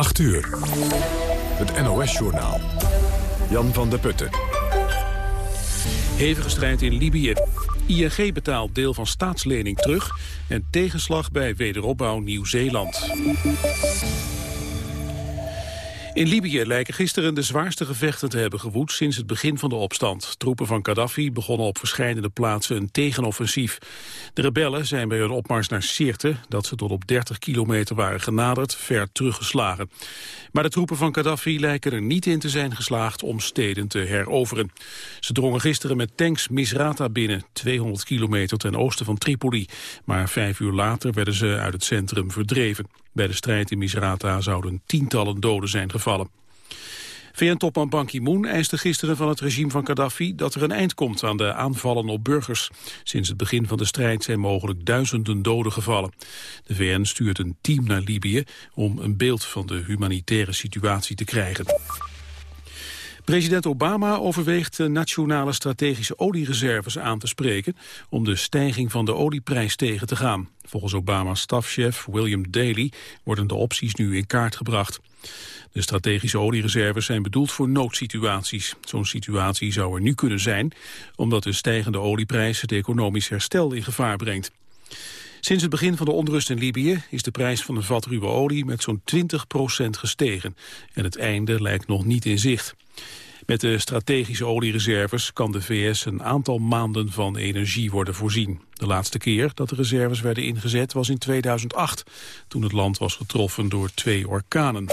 8 uur. Het NOS-journaal. Jan van der Putten. Hevige strijd in Libië. ING betaalt deel van staatslening terug... en tegenslag bij wederopbouw Nieuw-Zeeland. In Libië lijken gisteren de zwaarste gevechten te hebben gewoed sinds het begin van de opstand. Troepen van Gaddafi begonnen op verschillende plaatsen een tegenoffensief. De rebellen zijn bij hun opmars naar Sirte, dat ze tot op 30 kilometer waren genaderd, ver teruggeslagen. Maar de troepen van Gaddafi lijken er niet in te zijn geslaagd om steden te heroveren. Ze drongen gisteren met tanks Misrata binnen, 200 kilometer ten oosten van Tripoli. Maar vijf uur later werden ze uit het centrum verdreven. Bij de strijd in Misrata zouden tientallen doden zijn gevallen. VN-topman Ban Ki-moon eiste gisteren van het regime van Gaddafi dat er een eind komt aan de aanvallen op burgers. Sinds het begin van de strijd zijn mogelijk duizenden doden gevallen. De VN stuurt een team naar Libië om een beeld van de humanitaire situatie te krijgen. President Obama overweegt de nationale strategische oliereserves aan te spreken om de stijging van de olieprijs tegen te gaan. Volgens Obama's stafchef William Daley worden de opties nu in kaart gebracht. De strategische oliereserves zijn bedoeld voor noodsituaties. Zo'n situatie zou er nu kunnen zijn, omdat de stijgende olieprijs het economisch herstel in gevaar brengt. Sinds het begin van de onrust in Libië is de prijs van een vat ruwe olie met zo'n 20% gestegen. En het einde lijkt nog niet in zicht. Met de strategische oliereserves kan de VS een aantal maanden van energie worden voorzien. De laatste keer dat de reserves werden ingezet was in 2008, toen het land was getroffen door twee orkanen.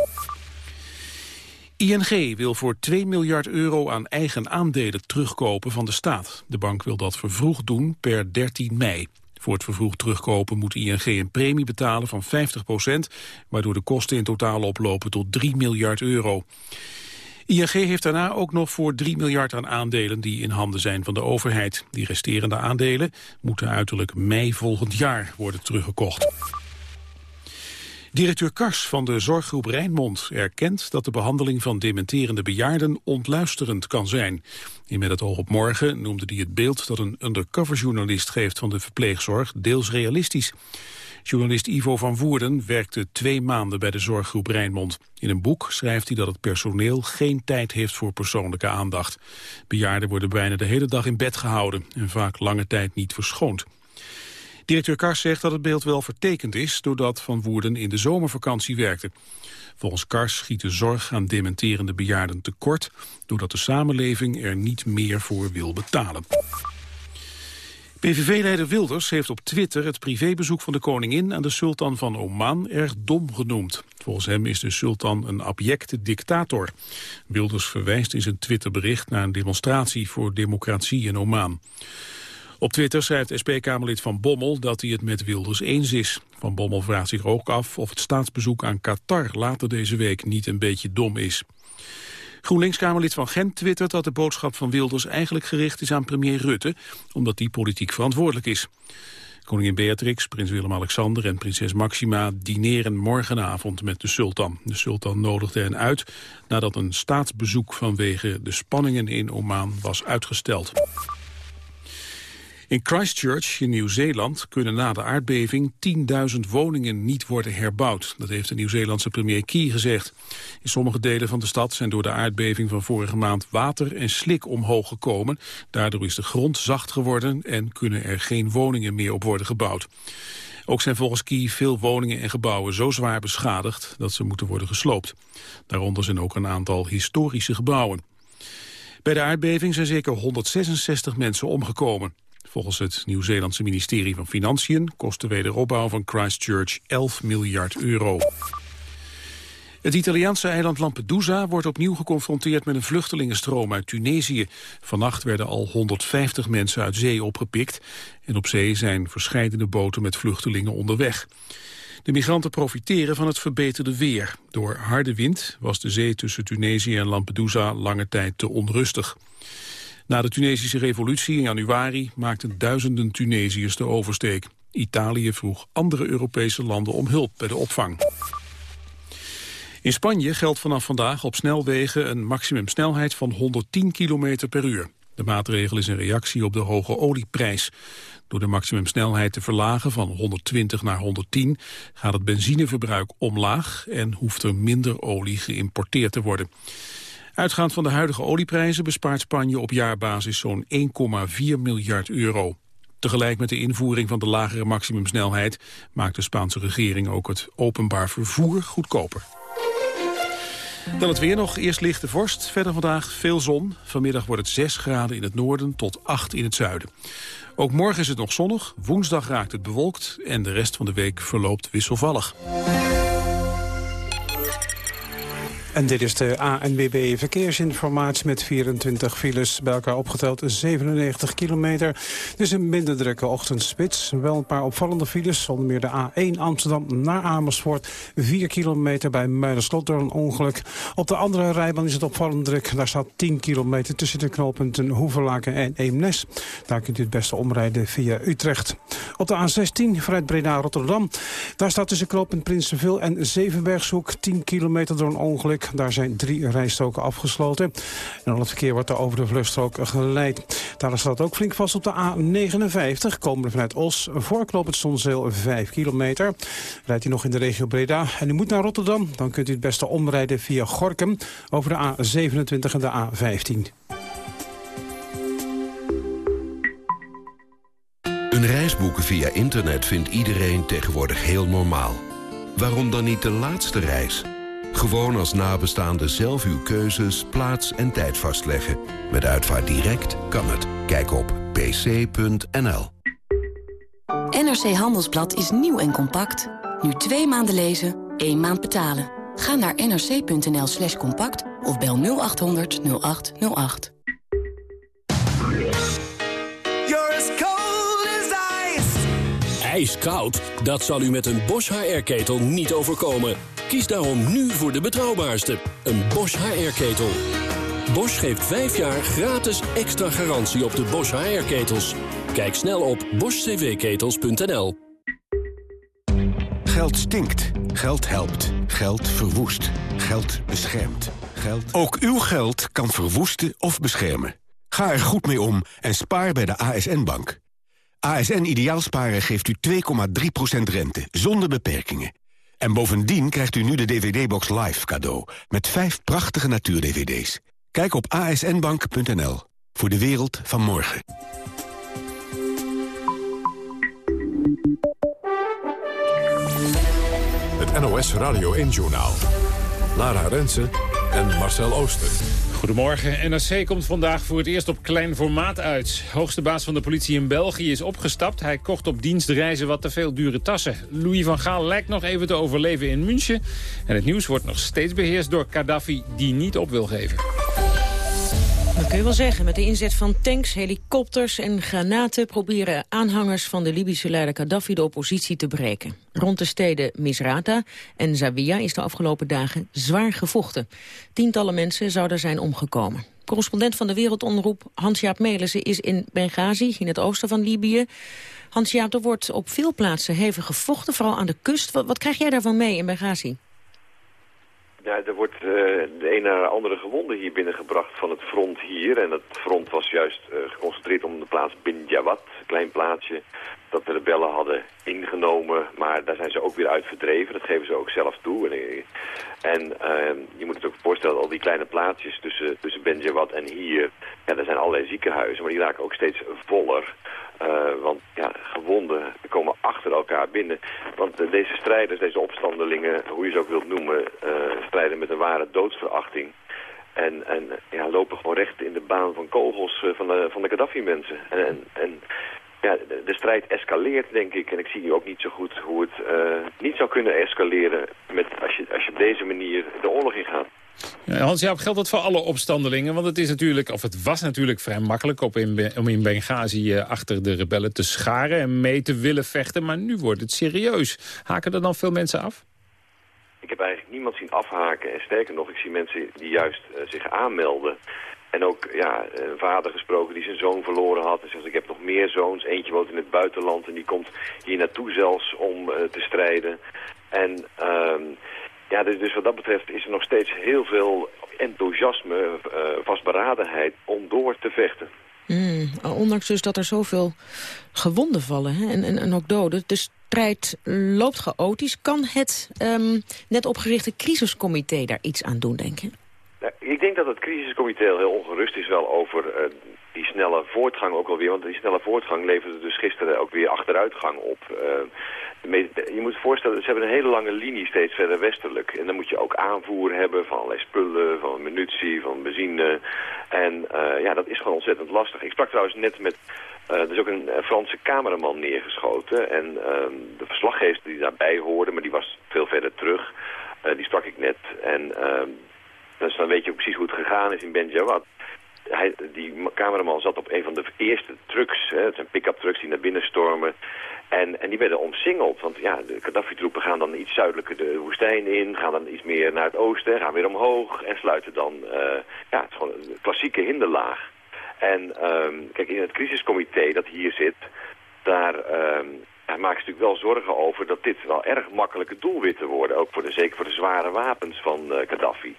ING wil voor 2 miljard euro aan eigen aandelen terugkopen van de staat. De bank wil dat vervroegd doen per 13 mei. Voor het vervroegd terugkopen moet ING een premie betalen van 50 procent, waardoor de kosten in totaal oplopen tot 3 miljard euro. ING heeft daarna ook nog voor 3 miljard aan aandelen die in handen zijn van de overheid. Die resterende aandelen moeten uiterlijk mei volgend jaar worden teruggekocht. Directeur Kars van de zorggroep Rijnmond erkent dat de behandeling van dementerende bejaarden ontluisterend kan zijn. In Met het oog op morgen noemde hij het beeld dat een undercoverjournalist geeft van de verpleegzorg deels realistisch. Journalist Ivo van Woerden werkte twee maanden bij de zorggroep Rijnmond. In een boek schrijft hij dat het personeel geen tijd heeft voor persoonlijke aandacht. Bejaarden worden bijna de hele dag in bed gehouden en vaak lange tijd niet verschoond. Directeur Kars zegt dat het beeld wel vertekend is... doordat Van Woerden in de zomervakantie werkte. Volgens Kars schiet de zorg aan dementerende bejaarden tekort... doordat de samenleving er niet meer voor wil betalen. PVV-leider Wilders heeft op Twitter het privébezoek van de koningin aan de sultan van Oman erg dom genoemd. Volgens hem is de sultan een abjecte dictator. Wilders verwijst in zijn Twitterbericht naar een demonstratie voor democratie in Oman. Op Twitter schrijft SP-Kamerlid Van Bommel dat hij het met Wilders eens is. Van Bommel vraagt zich ook af of het staatsbezoek aan Qatar later deze week niet een beetje dom is. GroenLinks-Kamerlid van Gent twittert dat de boodschap van Wilders eigenlijk gericht is aan premier Rutte, omdat die politiek verantwoordelijk is. Koningin Beatrix, prins Willem-Alexander en prinses Maxima dineren morgenavond met de sultan. De sultan nodigde hen uit nadat een staatsbezoek vanwege de spanningen in Oman was uitgesteld. In Christchurch in Nieuw-Zeeland kunnen na de aardbeving 10.000 woningen niet worden herbouwd. Dat heeft de Nieuw-Zeelandse premier Key gezegd. In sommige delen van de stad zijn door de aardbeving van vorige maand water en slik omhoog gekomen. Daardoor is de grond zacht geworden en kunnen er geen woningen meer op worden gebouwd. Ook zijn volgens Key veel woningen en gebouwen zo zwaar beschadigd dat ze moeten worden gesloopt. Daaronder zijn ook een aantal historische gebouwen. Bij de aardbeving zijn zeker 166 mensen omgekomen. Volgens het Nieuw-Zeelandse ministerie van Financiën kost de wederopbouw van Christchurch 11 miljard euro. Het Italiaanse eiland Lampedusa wordt opnieuw geconfronteerd met een vluchtelingenstroom uit Tunesië. Vannacht werden al 150 mensen uit zee opgepikt en op zee zijn verscheidene boten met vluchtelingen onderweg. De migranten profiteren van het verbeterde weer. Door harde wind was de zee tussen Tunesië en Lampedusa lange tijd te onrustig. Na de Tunesische revolutie in januari maakten duizenden Tunesiërs de oversteek. Italië vroeg andere Europese landen om hulp bij de opvang. In Spanje geldt vanaf vandaag op snelwegen een maximumsnelheid van 110 km per uur. De maatregel is een reactie op de hoge olieprijs. Door de maximumsnelheid te verlagen van 120 naar 110 gaat het benzineverbruik omlaag en hoeft er minder olie geïmporteerd te worden. Uitgaand van de huidige olieprijzen bespaart Spanje op jaarbasis zo'n 1,4 miljard euro. Tegelijk met de invoering van de lagere maximumsnelheid maakt de Spaanse regering ook het openbaar vervoer goedkoper. Dan het weer nog. Eerst lichte vorst. Verder vandaag veel zon. Vanmiddag wordt het 6 graden in het noorden tot 8 in het zuiden. Ook morgen is het nog zonnig. Woensdag raakt het bewolkt. En de rest van de week verloopt wisselvallig. En dit is de ANWB Verkeersinformatie met 24 files. Bij elkaar opgeteld 97 kilometer. Het is een minder drukke ochtendspits. Wel een paar opvallende files. Onder meer de A1 Amsterdam naar Amersfoort. 4 kilometer bij Muiderslot door een ongeluk. Op de andere rijbaan is het opvallend druk. Daar staat 10 kilometer tussen de knooppunten Hoeverlaken en Eemnes. Daar kunt u het beste omrijden via Utrecht. Op de A16 vanuit Breda-Rotterdam. Daar staat tussen knooppunt Prinsenville en Zevenbergshoek 10 kilometer door een ongeluk. Daar zijn drie rijstoken afgesloten. En al het verkeer wordt er over de vluchtstrook geleid. Daar staat ook flink vast op de A59, komende vanuit Os. Voorknop het Zonzeel 5 kilometer. Rijdt u nog in de regio Breda en u moet naar Rotterdam... dan kunt u het beste omrijden via Gorkum over de A27 en de A15. Een reis boeken via internet vindt iedereen tegenwoordig heel normaal. Waarom dan niet de laatste reis? Gewoon als nabestaande zelf uw keuzes, plaats en tijd vastleggen. Met Uitvaart Direct kan het. Kijk op pc.nl. NRC Handelsblad is nieuw en compact. Nu twee maanden lezen, één maand betalen. Ga naar nrc.nl slash compact of bel 0800 0808. Ijskoud? Dat zal u met een Bosch HR-ketel niet overkomen. Kies daarom nu voor de betrouwbaarste, een Bosch HR-ketel. Bosch geeft 5 jaar gratis extra garantie op de Bosch HR-ketels. Kijk snel op boschcvketels.nl. Geld stinkt. Geld helpt. Geld verwoest. Geld beschermt. Geld... Ook uw geld kan verwoesten of beschermen. Ga er goed mee om en spaar bij de ASN-bank. ASN Ideaalsparen geeft u 2,3% rente, zonder beperkingen. En bovendien krijgt u nu de DVD-box Live cadeau... met vijf prachtige natuur-DVD's. Kijk op asnbank.nl voor de wereld van morgen. Het NOS Radio 1-journaal. Lara Rensen en Marcel Ooster. Goedemorgen. NRC komt vandaag voor het eerst op klein formaat uit. Hoogste baas van de politie in België is opgestapt. Hij kocht op dienstreizen wat te veel dure tassen. Louis van Gaal lijkt nog even te overleven in München. En het nieuws wordt nog steeds beheerst door Gaddafi, die niet op wil geven. Dat kun je wel zeggen. Met de inzet van tanks, helikopters en granaten... proberen aanhangers van de Libische leider Gaddafi de oppositie te breken. Rond de steden Misrata en Zawiya is de afgelopen dagen zwaar gevochten. Tientallen mensen zouden zijn omgekomen. Correspondent van de Wereldonroep Hans-Jaap Melissen is in Benghazi, in het oosten van Libië. Hans-Jaap, er wordt op veel plaatsen hevig gevochten, vooral aan de kust. Wat, wat krijg jij daarvan mee in Benghazi? Ja, er wordt uh, de een naar de andere gewonde hier binnengebracht van het front hier. En dat front was juist uh, geconcentreerd om de plaats Bin een klein plaatsje dat de rebellen hadden ingenomen. Maar daar zijn ze ook weer uit verdreven. Dat geven ze ook zelf toe. En, en uh, je moet het ook voorstellen, al die kleine plaatsjes tussen, tussen Ben en hier. Ja, er zijn allerlei ziekenhuizen, maar die raken ook steeds voller. Uh, want ja, gewonden komen achter elkaar binnen. Want deze strijders, deze opstandelingen, hoe je ze ook wilt noemen, uh, strijden met een ware doodsverachting. En, en ja, lopen gewoon recht in de baan van kogels van de, van de Gaddafi-mensen. En, en, ja, de, de, strijd escaleert, denk ik. En ik zie nu ook niet zo goed hoe het niet zou kunnen escaleren met, als, je, als je op deze manier de oorlog ingaat. Ja, Hans, ja, geldt dat voor alle opstandelingen? Want het is natuurlijk, of het was natuurlijk vrij makkelijk op in, om in Benghazi uh, achter de rebellen te scharen en mee te willen vechten. Maar nu wordt het serieus. Haken er dan veel mensen af? Ik heb eigenlijk niemand zien afhaken. En sterker nog, ik zie mensen die juist uh, zich aanmelden. En ook ja, een vader gesproken die zijn zoon verloren had. En zegt, ik heb nog meer zoons. Eentje woont in het buitenland en die komt hier naartoe zelfs om uh, te strijden. En... Uh, ja, dus, dus wat dat betreft is er nog steeds heel veel enthousiasme, uh, vastberadenheid om door te vechten. Mm, ondanks dus dat er zoveel gewonden vallen hè, en, en, en, ook doden. De strijd loopt chaotisch. Kan het um, net opgerichte crisiscomité daar iets aan doen, denk je? Nou, ik denk dat het crisiscomité heel ongerust is wel over uh, die snelle voortgang ook alweer. Want die snelle voortgang leverde dus gisteren ook weer achteruitgang op. Uh, je moet je voorstellen, ze hebben een hele lange linie steeds verder westelijk. En dan moet je ook aanvoer hebben van allerlei spullen, van munitie, van benzine. En uh, ja, dat is gewoon ontzettend lastig. Ik sprak trouwens net met, uh, er is ook een Franse cameraman neergeschoten. En ehm, de verslaggever die daarbij hoorde, maar die was veel verder terug, die sprak ik net. En ehm, dus dan weet je precies hoe het gegaan is in Benjawad. Hij, die cameraman zat op een van de eerste trucks. Hè, het zijn pick-up trucks die naar binnen stormen. En, en die werden omsingeld. Want ja, de Gaddafi-troepen gaan dan iets zuidelijker de woestijn in. Gaan dan iets meer naar het oosten. Gaan weer omhoog. En sluiten dan... Uh, ja, het is gewoon een klassieke hinderlaag. En um, kijk, in het crisiscomité dat hier zit... Daar um, hij maakt natuurlijk wel zorgen over dat dit wel erg makkelijke doelwitten worden. Ook voor de, zeker voor de zware wapens van uh, Gaddafi.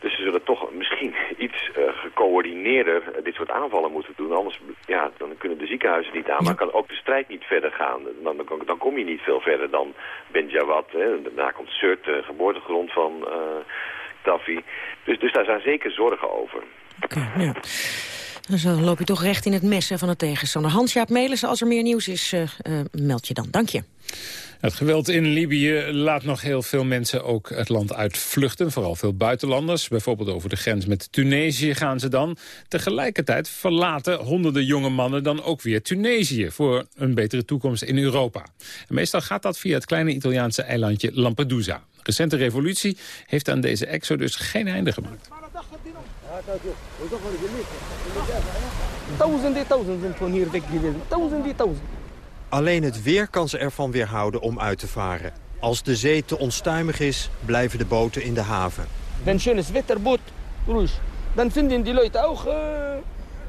Dus ze zullen toch misschien iets uh, gecoördineerder uh, dit soort aanvallen moeten doen. Anders ja, dan kunnen de ziekenhuizen niet aan, maar kan ook de strijd niet verder gaan. Dan, dan, dan kom je niet veel verder dan Benjawad. Daarna komt Surt, de geboortegrond van Gaddafi. Dus, dus daar zijn zeker zorgen over. Okay, ja. Dan loop je toch recht in het messen van het tegenstander. Hans-Jaap Melissen, als er meer nieuws is, uh, uh, meld je dan. Dank je. Het geweld in Libië laat nog heel veel mensen ook het land uitvluchten. Vooral veel buitenlanders. Bijvoorbeeld over de grens met Tunesië gaan ze dan. Tegelijkertijd verlaten honderden jonge mannen dan ook weer Tunesië... voor een betere toekomst in Europa. En meestal gaat dat via het kleine Italiaanse eilandje Lampedusa. De recente revolutie heeft aan deze exodus geen einde gemaakt. Duizenden, duizenden van hier weggewezen. Duizenden, duizenden. Alleen het weer kan ze ervan weerhouden om uit te varen. Als de zee te onstuimig is, blijven de boten in de haven. Wenn schönes Wetter, Boot, ruhig. Dan vinden die Leute ook uh,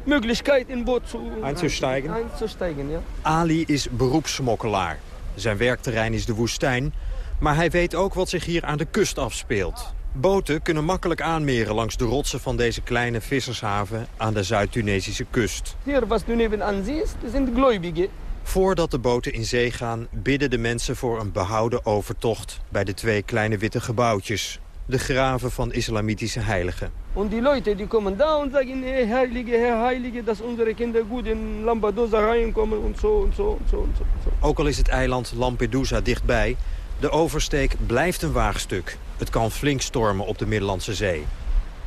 mogelijkheid in boot zu, einzusteigen. einzusteigen ja. Ali is beroepssmokkelaar. Zijn werkterrein is de woestijn, maar hij weet ook wat zich hier aan de kust afspeelt. Boten kunnen makkelijk aanmeren langs de rotsen van deze kleine vissershaven aan de Zuid-Tunesische kust. Hier was du nebenan siehst, zijn de gläubige. Voordat de boten in zee gaan, bidden de mensen voor een behouden overtocht bij de twee kleine witte gebouwtjes. De graven van islamitische heiligen. En die Leute die komen daar en zeggen, hey, heilige, hey, heilige, dat onze kinderen goed in Lampedusa reinkomen en zo en zo en zo, en zo. Ook al is het eiland Lampedusa dichtbij, de oversteek blijft een waagstuk. Het kan flink stormen op de Middellandse Zee.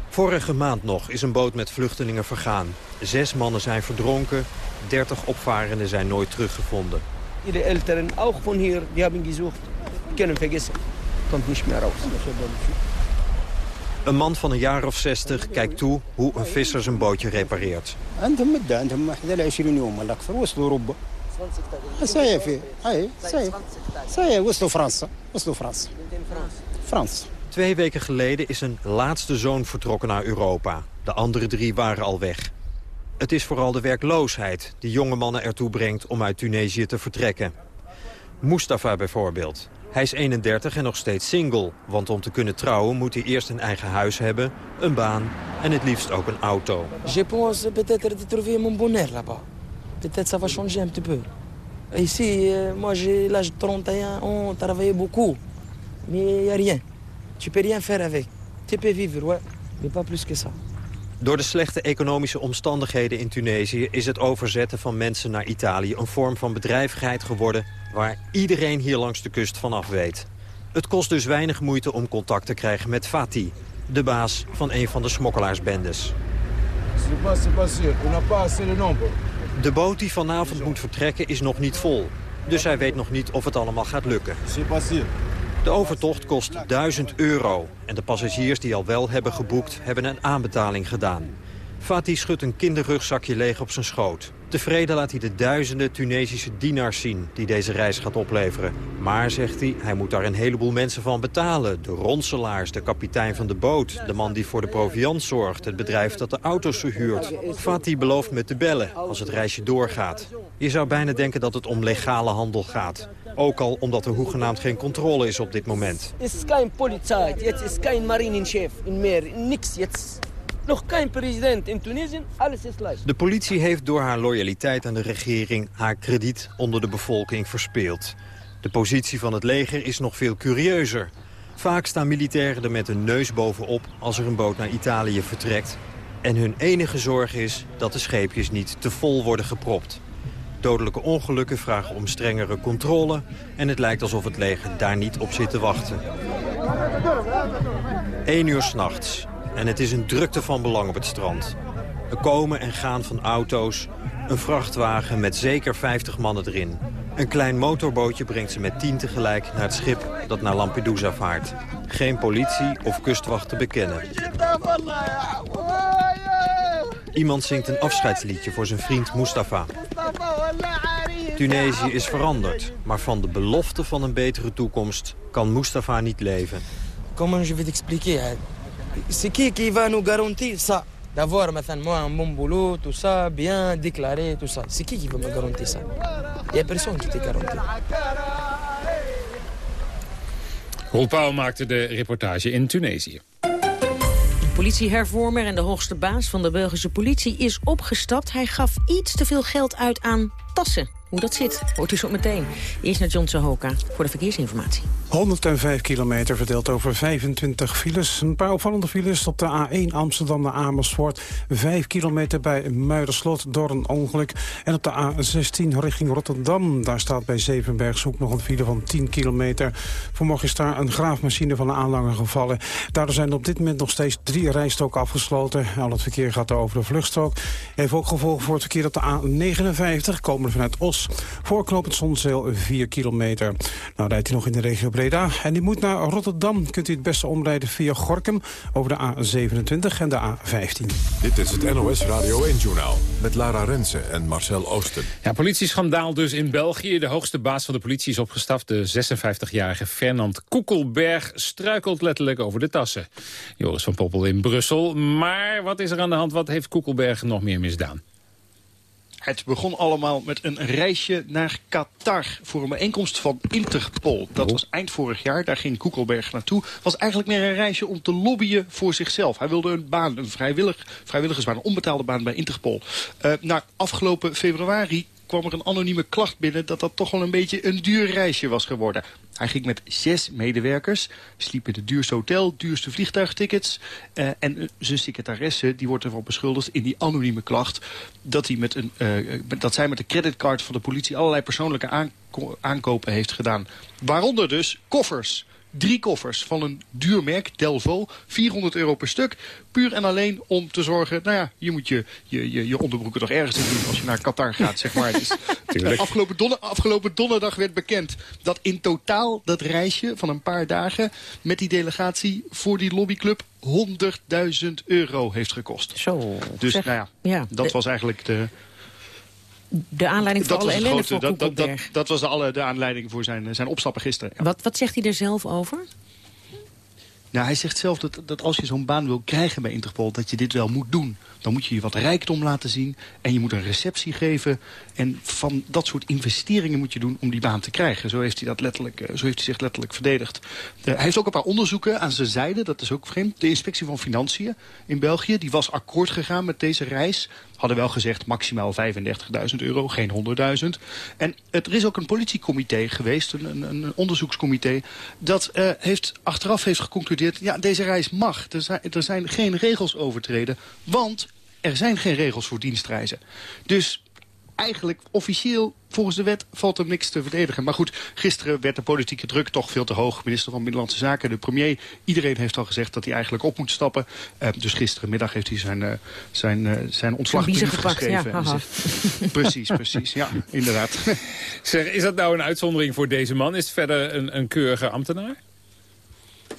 Vorige maand nog is een boot met vluchtelingen vergaan. Zes mannen zijn verdronken, dertig opvarenden zijn nooit teruggevonden. De elteren, ook van hier, die hebben gezocht. Kunnen vergessen. Komt niet meer raus. Een man van een jaar of zestig kijkt toe hoe een visser zijn bootje repareert. Frans. Twee weken geleden is een laatste zoon vertrokken naar Europa. De andere drie waren al weg. Het is vooral de werkloosheid die jonge mannen ertoe brengt om uit Tunesië te vertrekken. Mustafa bijvoorbeeld. Hij is 31 en nog steeds single. Want om te kunnen trouwen moet hij eerst een eigen huis hebben, een baan en het liefst ook een auto. Je pense peut-être de trouver mon bonheur là-bas. Peut-être ça va changer un petit peu. Ici, moi j'ai l'âge de 31 ans, travaillé beaucoup. Mais il n'y a rien. Tu peux rien faire avec. Tu peux vivre, ouais. Mais pas plus que ça. Door de slechte economische omstandigheden in Tunesië... is het overzetten van mensen naar Italië een vorm van bedrijvigheid geworden... waar iedereen hier langs de kust vanaf weet. Het kost dus weinig moeite om contact te krijgen met Fatih... de baas van een van de smokkelaarsbendes. De boot die vanavond moet vertrekken is nog niet vol. Dus hij weet nog niet of het allemaal gaat lukken. De overtocht kost 1000 euro. En de passagiers die al wel hebben geboekt, hebben een aanbetaling gedaan. Fatih schudt een kinderrugzakje leeg op zijn schoot. Tevreden laat hij de duizenden Tunesische dienaars zien die deze reis gaat opleveren. Maar, zegt hij, hij moet daar een heleboel mensen van betalen. De ronselaars, de kapitein van de boot, de man die voor de proviant zorgt... het bedrijf dat de auto's verhuurt. Fatih belooft me te bellen als het reisje doorgaat. Je zou bijna denken dat het om legale handel gaat. Ook al omdat er hoegenaamd geen controle is op dit moment. Het is geen politie, het is geen marinechef in meer, niks. Nog geen president in Tunesië, alles is lijst. De politie heeft door haar loyaliteit aan de regering... haar krediet onder de bevolking verspeeld. De positie van het leger is nog veel curieuzer. Vaak staan militairen er met een neus bovenop als er een boot naar Italië vertrekt. En hun enige zorg is dat de scheepjes niet te vol worden gepropt. Dodelijke ongelukken vragen om strengere controle... en het lijkt alsof het leger daar niet op zit te wachten. 1 uur s'nachts. En het is een drukte van belang op het strand. Er komen en gaan van auto's. Een vrachtwagen met zeker 50 mannen erin. Een klein motorbootje brengt ze met tien tegelijk naar het schip dat naar Lampedusa vaart. Geen politie of kustwacht te bekennen. Iemand zingt een afscheidsliedje voor zijn vriend Mustafa. Tunesië is veranderd, maar van de belofte van een betere toekomst kan Mustafa niet leven. Comment je vais t'expliquer C'est qui qui va nous garantir ça D'avoir maintenant moi un bon boulot, tout ça, bien déclaré, tout ça. C'est qui qui va me garantir ça Il n'y a personne qui te garantit. Roel Pauw maakte de reportage in Tunesië. Politiehervormer en de hoogste baas van de Belgische politie is opgestapt. Hij gaf iets te veel geld uit aan tassen. Hoe dat zit, hoort u zo meteen. Eerst naar John Sahoka voor de verkeersinformatie. 105 kilometer verdeeld over 25 files. Een paar opvallende files op de A1 Amsterdam naar Amersfoort. 5 kilometer bij Muiderslot door een ongeluk. En op de A16 richting Rotterdam. Daar staat bij Zevenbergzoek nog een file van 10 kilometer. Vanmorgen is daar een graafmachine van de aanlanger gevallen. Daardoor zijn op dit moment nog steeds drie rijstroken afgesloten. Al het verkeer gaat er over de vluchtstrook. Heeft ook gevolgen voor het verkeer op de A59. Komen vanuit Os Voorknopend Zonzeel 4 kilometer. Nou rijdt u nog in de regio Breda. En u moet naar Rotterdam. Kunt u het beste omrijden via Gorkum over de A27 en de A15. Dit is het NOS Radio 1-journaal met Lara Rensen en Marcel Oosten. Ja, politieschandaal dus in België. De hoogste baas van de politie is opgestapt. De 56-jarige Fernand Koekelberg struikelt letterlijk over de tassen. Joris van Poppel in Brussel. Maar wat is er aan de hand? Wat heeft Koekelberg nog meer misdaan? Het begon allemaal met een reisje naar Qatar voor een bijeenkomst van Interpol. Dat was eind vorig jaar, daar ging Koekelberg naartoe. was eigenlijk meer een reisje om te lobbyen voor zichzelf. Hij wilde een baan, een vrijwillig, vrijwilligersbaan, een onbetaalde baan bij Interpol. Uh, nou, afgelopen februari kwam er een anonieme klacht binnen... dat dat toch wel een beetje een duur reisje was geworden. Hij ging met zes medewerkers, sliep in het duurste hotel, duurste vliegtuigtickets. Uh, en zijn secretaresse die wordt ervan beschuldigd in die anonieme klacht... dat, hij met een, uh, dat zij met de creditcard van de politie allerlei persoonlijke aankopen heeft gedaan. Waaronder dus koffers drie koffers van een duur merk, Delvo, 400 euro per stuk. Puur en alleen om te zorgen, nou ja, je moet je, je, je, je onderbroeken toch ergens in doen als je naar Qatar gaat, zeg maar. Dus, afgelopen, donder, afgelopen donderdag werd bekend dat in totaal dat reisje van een paar dagen met die delegatie voor die lobbyclub 100.000 euro heeft gekost. Zo. Dus nou ja, ja dat was eigenlijk de, de aanleiding voor alle ellende voor dat, dat, dat, dat, was de, alle, de aanleiding voor zijn, zijn opstappen gisteren. Ja. Wat, wat zegt hij er zelf over? Nou, hij zegt zelf dat, dat als je zo'n baan wil krijgen bij Interpol... dat je dit wel moet doen. Dan moet je je wat rijkdom laten zien. En je moet een receptie geven. En van dat soort investeringen moet je doen om die baan te krijgen. Zo heeft hij, dat letterlijk, zo heeft hij zich letterlijk verdedigd. hij heeft ook een paar onderzoeken aan zijn zijde. Dat is ook vreemd. De inspectie van Financiën in België... die was akkoord gegaan met deze reis hadden wel gezegd maximaal 35.000 euro, geen 100.000. En er is ook een politiecomité geweest, een, een onderzoekscomité... dat uh, heeft, achteraf heeft geconcludeerd, ja, deze reis mag. Er zijn, er zijn geen regels overtreden, want er zijn geen regels voor dienstreizen. Dus eigenlijk officieel volgens de wet valt er niks te verdedigen. Maar goed, gisteren werd de politieke druk toch veel te hoog. Minister van Binnenlandse Zaken, de premier, iedereen heeft al gezegd dat hij eigenlijk op moet stappen. Uh, dus gisterenmiddag heeft hij zijn, uh, zijn, uh, zijn ontslagbrief geschreven. Ja, precies, precies. Ja, inderdaad. Zeg, is dat nou een uitzondering voor deze man? Is het verder een, een keurige ambtenaar?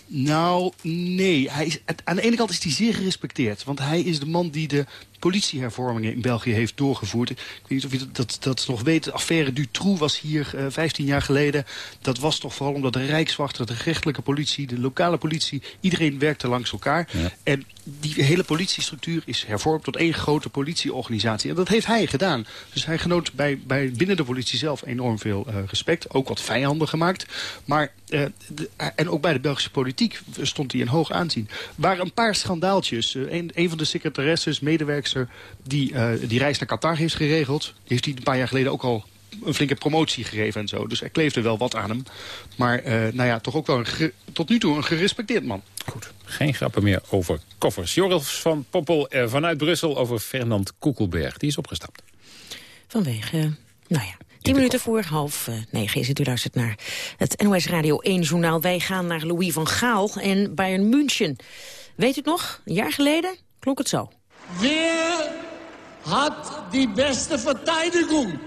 Nou, nee. Hij is, aan de ene kant is hij zeer gerespecteerd. Want hij is de man die de politiehervormingen in België heeft doorgevoerd. Ik weet niet of je dat, dat, nog weet. De affaire Dutroux was hier uh, 15 jaar geleden. Dat was toch vooral omdat de Rijkswachter, de gerechtelijke politie, de lokale politie... iedereen werkte langs elkaar. En die hele politiestructuur is hervormd tot één grote politieorganisatie. En dat heeft hij gedaan. Dus hij genoot bij, bij binnen de politie zelf enorm veel uh, respect. Ook wat vijanden gemaakt. Maar, uh, de, en ook bij de Belgische politiek stond hij in hoog aanzien. waren een paar schandaaltjes. Uh, een, een van de secretaresses, medewerkster... die die reis naar Qatar heeft geregeld... heeft hij een paar jaar geleden ook al een flinke promotie gegeven en zo. Dus er kleefde wel wat aan hem. Maar uh, nou ja, toch ook wel een tot nu toe een gerespecteerd man. Goed, geen grappen meer over koffers. Joris van Poppel uh, vanuit Brussel over Fernand Koekelberg. Die is opgestapt. Vanwege, nou ja, Tien minuten voor half uh, negen is het. U luistert naar het NOS Radio 1 journaal. Wij gaan naar Louis van Gaal en Bayern München. Weet u het nog? Een jaar geleden klonk het zo. Wie had die beste verteidigung?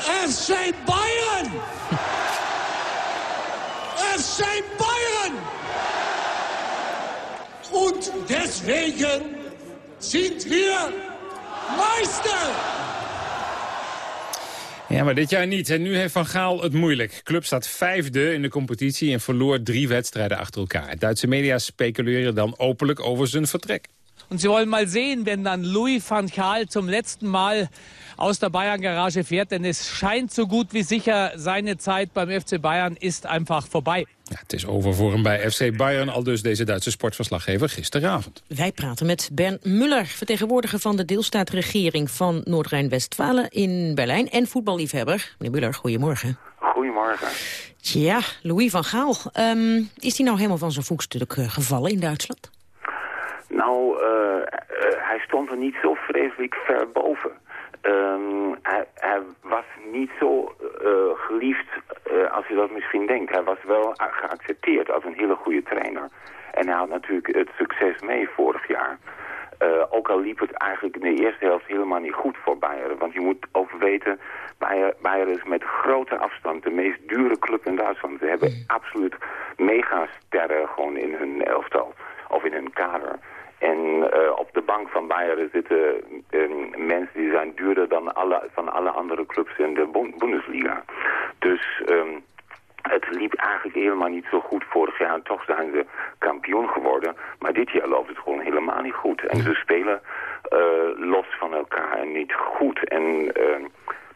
FC Bayern! FC Bayern! Und deswegen sind wir Meister! Ja, maar dit jaar niet. En nu heeft Van Gaal het moeilijk. Club staat vijfde in de competitie en verloor drie wedstrijden achter elkaar. Duitse media speculeren dan openlijk over zijn vertrek. Und Sie wollen mal sehen, wenn Louis van Gaal zum letzten Mal aus der Bayern-Garage fährt. Denn es scheint so gut wie sicher, seine Zeit beim FC Bayern ist einfach vorbei. Ja, het is over voor hem bij FC Bayern, al dus deze Duitse sportverslaggever gisteravond. Wij praten met Bernd Muller, vertegenwoordiger van de deelstaatregering van Noord-Rijn-Westfalen in Berlijn en voetballiefhebber. Meneer Muller, goedemorgen. Goedemorgen. Tja, Louis van Gaal, um, is hij nou helemaal van zijn voetstuk uh, gevallen in Duitsland? Nou, uh, uh, hij stond er niet zo vreselijk ver boven. Um, hij, hij, was niet zo uh, geliefd uh, als je dat misschien denkt. Hij was wel geaccepteerd als een hele goede trainer. En hij had natuurlijk het succes mee vorig jaar. Uh, ook al liep het eigenlijk in de eerste helft helemaal niet goed voor Bayern. Want je moet ook weten, Bayern, Bayern is met grote afstand de meest dure club in Duitsland. Ze hebben mm. absoluut megasterren gewoon in hun elftal of in hun kader. En uh, op de bank van Bayern zitten uh, mensen die zijn duurder dan alle, van alle andere clubs in de Bundesliga. Dus um, het liep eigenlijk helemaal niet zo goed vorig jaar. En toch zijn ze kampioen geworden. Maar dit jaar loopt het gewoon helemaal niet goed. En ze spelen uh, los van elkaar en niet goed. En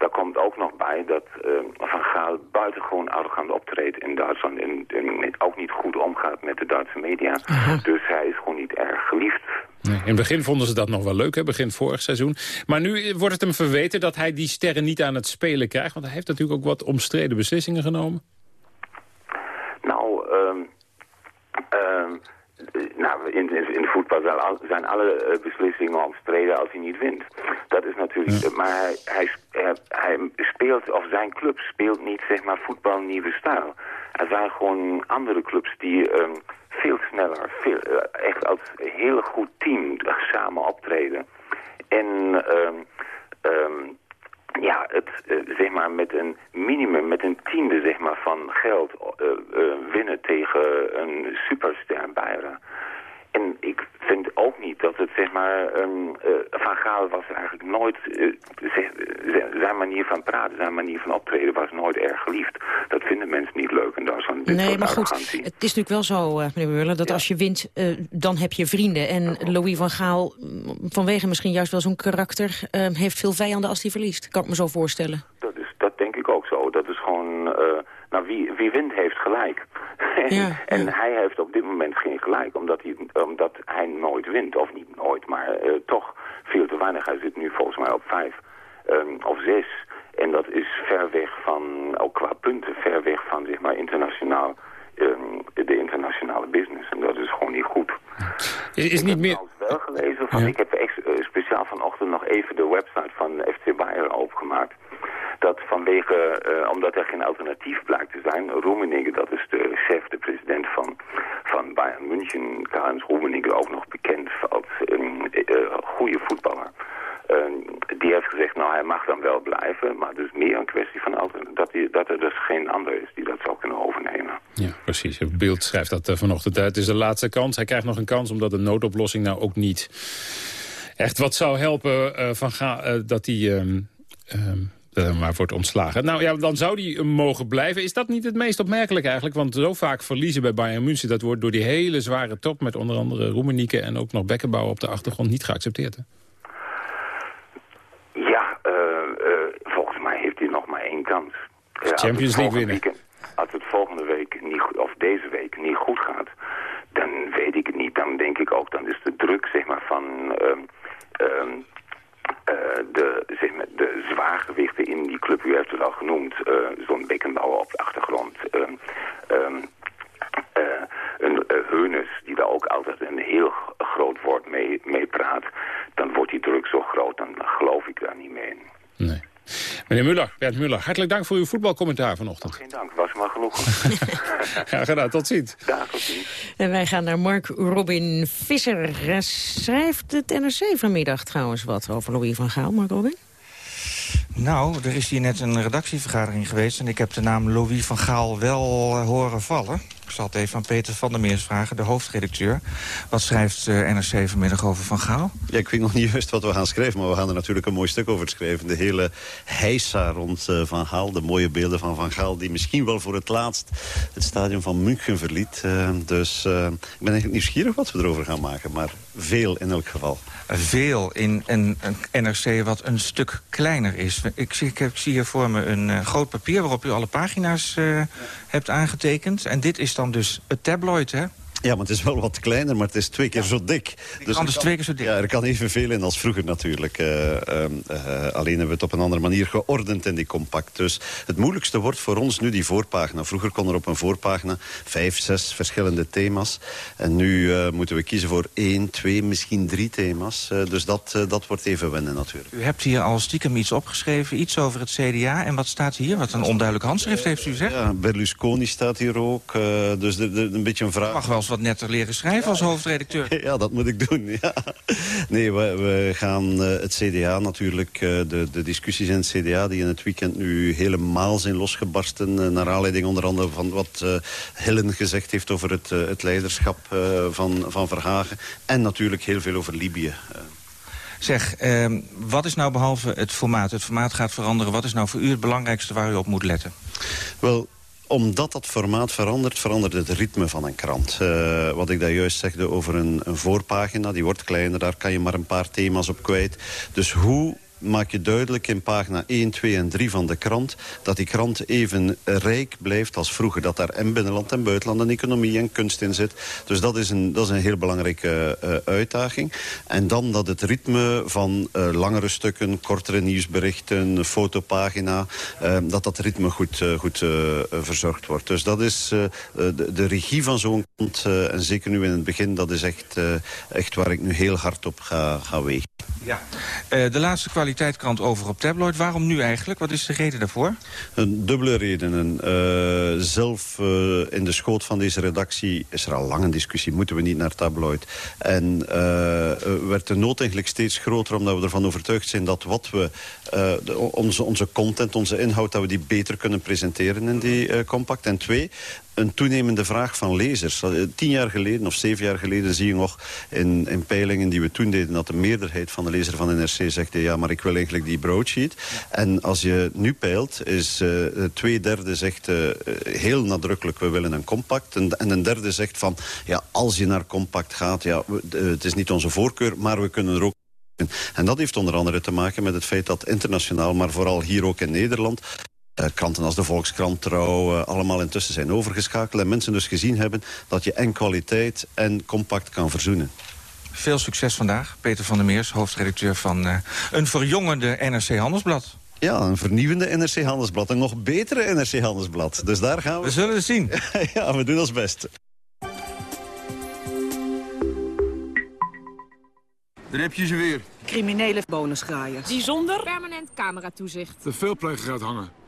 daar komt ook nog bij dat uh, Van Gaal buitengewoon arrogant optreedt in Duitsland. En, en, ook niet goed omgaat met de Duitse media. Aha. Dus hij is gewoon niet erg geliefd. Nee, in het begin vonden ze dat nog wel leuk, hè, begin vorig seizoen. Maar nu wordt het hem verweten dat hij die sterren niet aan het spelen krijgt. Want hij heeft natuurlijk ook wat omstreden beslissingen genomen. Nou, um, um, nou, in, in, voetbal zijn alle beslissingen omstreden als hij niet wint. Dat is natuurlijk... Ja. Maar hij, hij, hij, speelt, of zijn club speelt niet, zeg maar, voetbal nieuwe stijl. Er zijn gewoon andere clubs die um, veel sneller, veel, uh, echt als heel goed team samen optreden. En... Um, um, ja, het, uh, zeg maar, met een minimum, met een tiende, zeg maar, van geld uh, uh, winnen tegen een superster Bayern. En ik vind ook niet dat het, zeg maar, um, uh, Van Gaal was eigenlijk nooit, uh, zijn manier van praten, zijn manier van optreden was nooit erg geliefd. Dat vinden mensen niet leuk en daar zo'n Nee, maar goed, het is natuurlijk wel zo, uh, meneer Beurler, dat ja. als je wint, dan heb je vrienden. En Louis van Gaal, vanwege misschien juist wel zo'n karakter, heeft veel vijanden als hij verliest. Kan ik me zo voorstellen. Dat, is, dat denk ik ook zo. Dat is gewoon, nou wie, wie wint heeft gelijk. En, ja, en ja. hij heeft op dit moment geen gelijk, omdat hij, omdat hij nooit wint. Of niet nooit, maar uh, toch veel te weinig. Hij zit nu volgens mij op vijf um, of zes. En dat is ver weg van, ook qua punten, ver weg van zeg maar internationaal, um, de internationale business. En dat is gewoon niet goed. Is, is ik niet meer... wel gelezen, van, ja. ik heb ex, uh, speciaal vanochtend nog even de website van FC Bayern opengemaakt dat vanwege, uh, omdat er geen alternatief blijkt te zijn, Roemenigge, dat is de chef, de president van, van Bayern München, Karl-Heinz Roemenigge, ook nog bekend als een uh, goede voetballer. Uh, die heeft gezegd, nou hij mag dan wel blijven, maar is meer een kwestie van dat, hij, dat er dus geen ander is die dat zou kunnen overnemen. Ja, precies. Het beeld schrijft dat vanochtend uit. Het is de laatste kans. Hij krijgt nog een kans omdat de noodoplossing nou ook niet echt wat zou helpen van ga, dat hij... Um, um, maar wordt ontslagen. Nou ja, dan zou die mogen blijven. Is dat niet het meest opmerkelijk eigenlijk? Want zo vaak verliezen bij Bayern München... dat wordt door die hele zware top met onder andere Roemenieke... en ook nog Bekkenbouw op de achtergrond niet geaccepteerd. Hè? Ja, uh, uh, volgens mij heeft hij nog maar één kans. Champions League winnen. Weekend, als het volgende week, niet, of deze week, niet goed gaat... dan weet ik het niet. Dan denk ik ook, dan is de druk zeg maar, van... Uh, de, zeg maar, de zwaargewichten in die club, u heeft het al genoemd, uh, zo'n Beckenbauer op de achtergrond. Um, een Heunes, die daar ook altijd een heel groot woord mee, mee praat, dan wordt die druk zo groot, dan geloof ik daar niet mee. Nee. Meneer Muller, Bert Muller, hartelijk dank voor uw voetbalcommentaar vanochtend. Geen dank, was maar genoeg. Graag gedaan, tot ziens. Dag, tot ziens. En wij gaan naar Mark Robin Visser. Schrijft het NRC vanmiddag trouwens wat over Louis van Gaal, Mark Robin? Nou, er is hier net een redactievergadering geweest... en ik heb de naam Louis van Gaal wel horen vallen. Ik zal het even aan Peter van der Meers vragen, de hoofdredacteur. Wat schrijft uh, NRC vanmiddag over Van Gaal? Ja, ik weet nog niet juist wat we gaan schrijven... maar we gaan er natuurlijk een mooi stuk over schrijven. De hele heisa rond uh, Van Gaal, de mooie beelden van Van Gaal... die misschien wel voor het laatst het stadion van München verliet. Uh, dus ik ben eigenlijk nieuwsgierig wat we erover gaan maken. Maar veel in elk geval. Veel in een, een NRC wat een stuk kleiner is. Ik zie, ik, zie hier voor me een groot papier... waarop u alle pagina's hebt aangetekend. En dit is dan dus het tabloid, hè? Ja, maar het is wel wat kleiner, maar het is twee keer zo dik. Dus anders twee keer zo dik. Ja, er kan evenveel in als vroeger natuurlijk. Uh, uh, uh, alleen hebben we het op een andere manier geordend in die compact. Dus het moeilijkste wordt voor ons nu die voorpagina. Vroeger kon er op een voorpagina vijf, zes verschillende thema's. En nu moeten we kiezen voor één, twee, misschien drie thema's. dus dat, dat wordt even wennen natuurlijk. U hebt hier al stiekem iets opgeschreven, iets over het CDA. En wat staat hier? Wat een onduidelijk handschrift heeft u gezegd? Ja, Berlusconi staat hier ook. dus de, de, een beetje een vraag... Mag wel wat netter leren schrijven als hoofdredacteur. Ja, dat moet ik doen, ja. Nee, we, we gaan uh, het CDA natuurlijk, uh, de, de discussies in het CDA... die in het weekend nu helemaal zijn losgebarsten... Uh, naar aanleiding onder andere van wat Hillen gezegd heeft... over het, het leiderschap van, van Verhagen. En natuurlijk heel veel over Libië. Zeg, ehm, wat is nou behalve het formaat? Het formaat gaat veranderen. Wat is nou voor u het belangrijkste waar u op moet letten? Wel, omdat dat formaat verandert, verandert het ritme van een krant. Uh, wat ik daar juist zegde over een, een voorpagina, die wordt kleiner. Daar kan je maar een paar thema's op kwijt. Dus hoe maak je duidelijk in pagina 1, 2 en 3 van de krant... dat die krant even rijk blijft als vroeger. Dat daar en binnenland en buitenland en economie en kunst in zit. Dus dat is een, dat is een heel belangrijke uh, uitdaging. En dan dat het ritme van uh, langere stukken, kortere nieuwsberichten... fotopagina, dat dat ritme goed, goed verzorgd wordt. Dus dat is de, de, regie van zo'n krant, en zeker nu in het begin... dat is echt, echt waar ik nu heel hard op ga, ga wegen. Ja. de laatste kwaliteit kwaliteitkrant over op tabloid. Waarom nu eigenlijk? Wat is de reden daarvoor? Een dubbele redenen. Uh, zelf uh, in de schoot van deze redactie is er al lang een discussie. Moeten we niet naar tabloid? En uh, werd de nood eigenlijk steeds groter omdat we ervan overtuigd zijn dat wat we, de, onze, onze content, onze inhoud, dat we die beter kunnen presenteren in die compact. En twee, een toenemende vraag van lezers. Tien jaar geleden of zeven jaar geleden zie je nog in, in peilingen die we toen deden... dat de meerderheid van de lezer van NRC zegt... ja, maar ik wil eigenlijk die broadsheet. En als je nu peilt, is uh, twee derde zegt uh, heel nadrukkelijk... we willen een compact. En, en, een derde zegt van, ja, als je naar compact gaat... ja, het is niet onze voorkeur, maar we kunnen er ook en dat heeft onder andere te maken met het feit dat internationaal... maar vooral hier ook in Nederland... Uh, kranten als de Volkskrant, Trouw, uh, allemaal intussen zijn overgeschakeld. En mensen dus gezien hebben dat je en kwaliteit en compact kan verzoenen. Veel succes vandaag. Peter van der Meers, hoofdredacteur van uh, een verjongende NRC Handelsblad. Ja, een vernieuwende NRC Handelsblad. Een nog betere NRC Handelsblad. Dus daar gaan we... We zullen het zien. ja, we doen ons best. Dan heb je ze weer. Criminele bonusgraaiers. Die zonder permanent cameratoezicht. De veelpleger gaat hangen.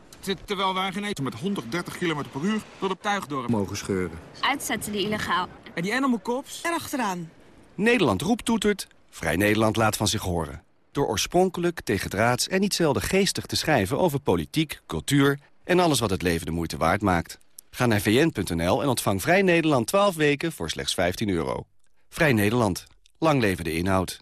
Terwijl wij geen eten met 130 km per uur door de tuigdorp mogen scheuren. Uitzetten die illegaal. En die animal cops? Erachteraan. Nederland roept toetert, Vrij Nederland laat van zich horen. Door oorspronkelijk, tegendraads en niet zelden geestig te schrijven over politiek, cultuur... en alles wat het leven de moeite waard maakt. Ga naar vn.nl en ontvang Vrij Nederland 12 weken voor slechts 15 euro. Vrij Nederland. Lang leven de inhoud.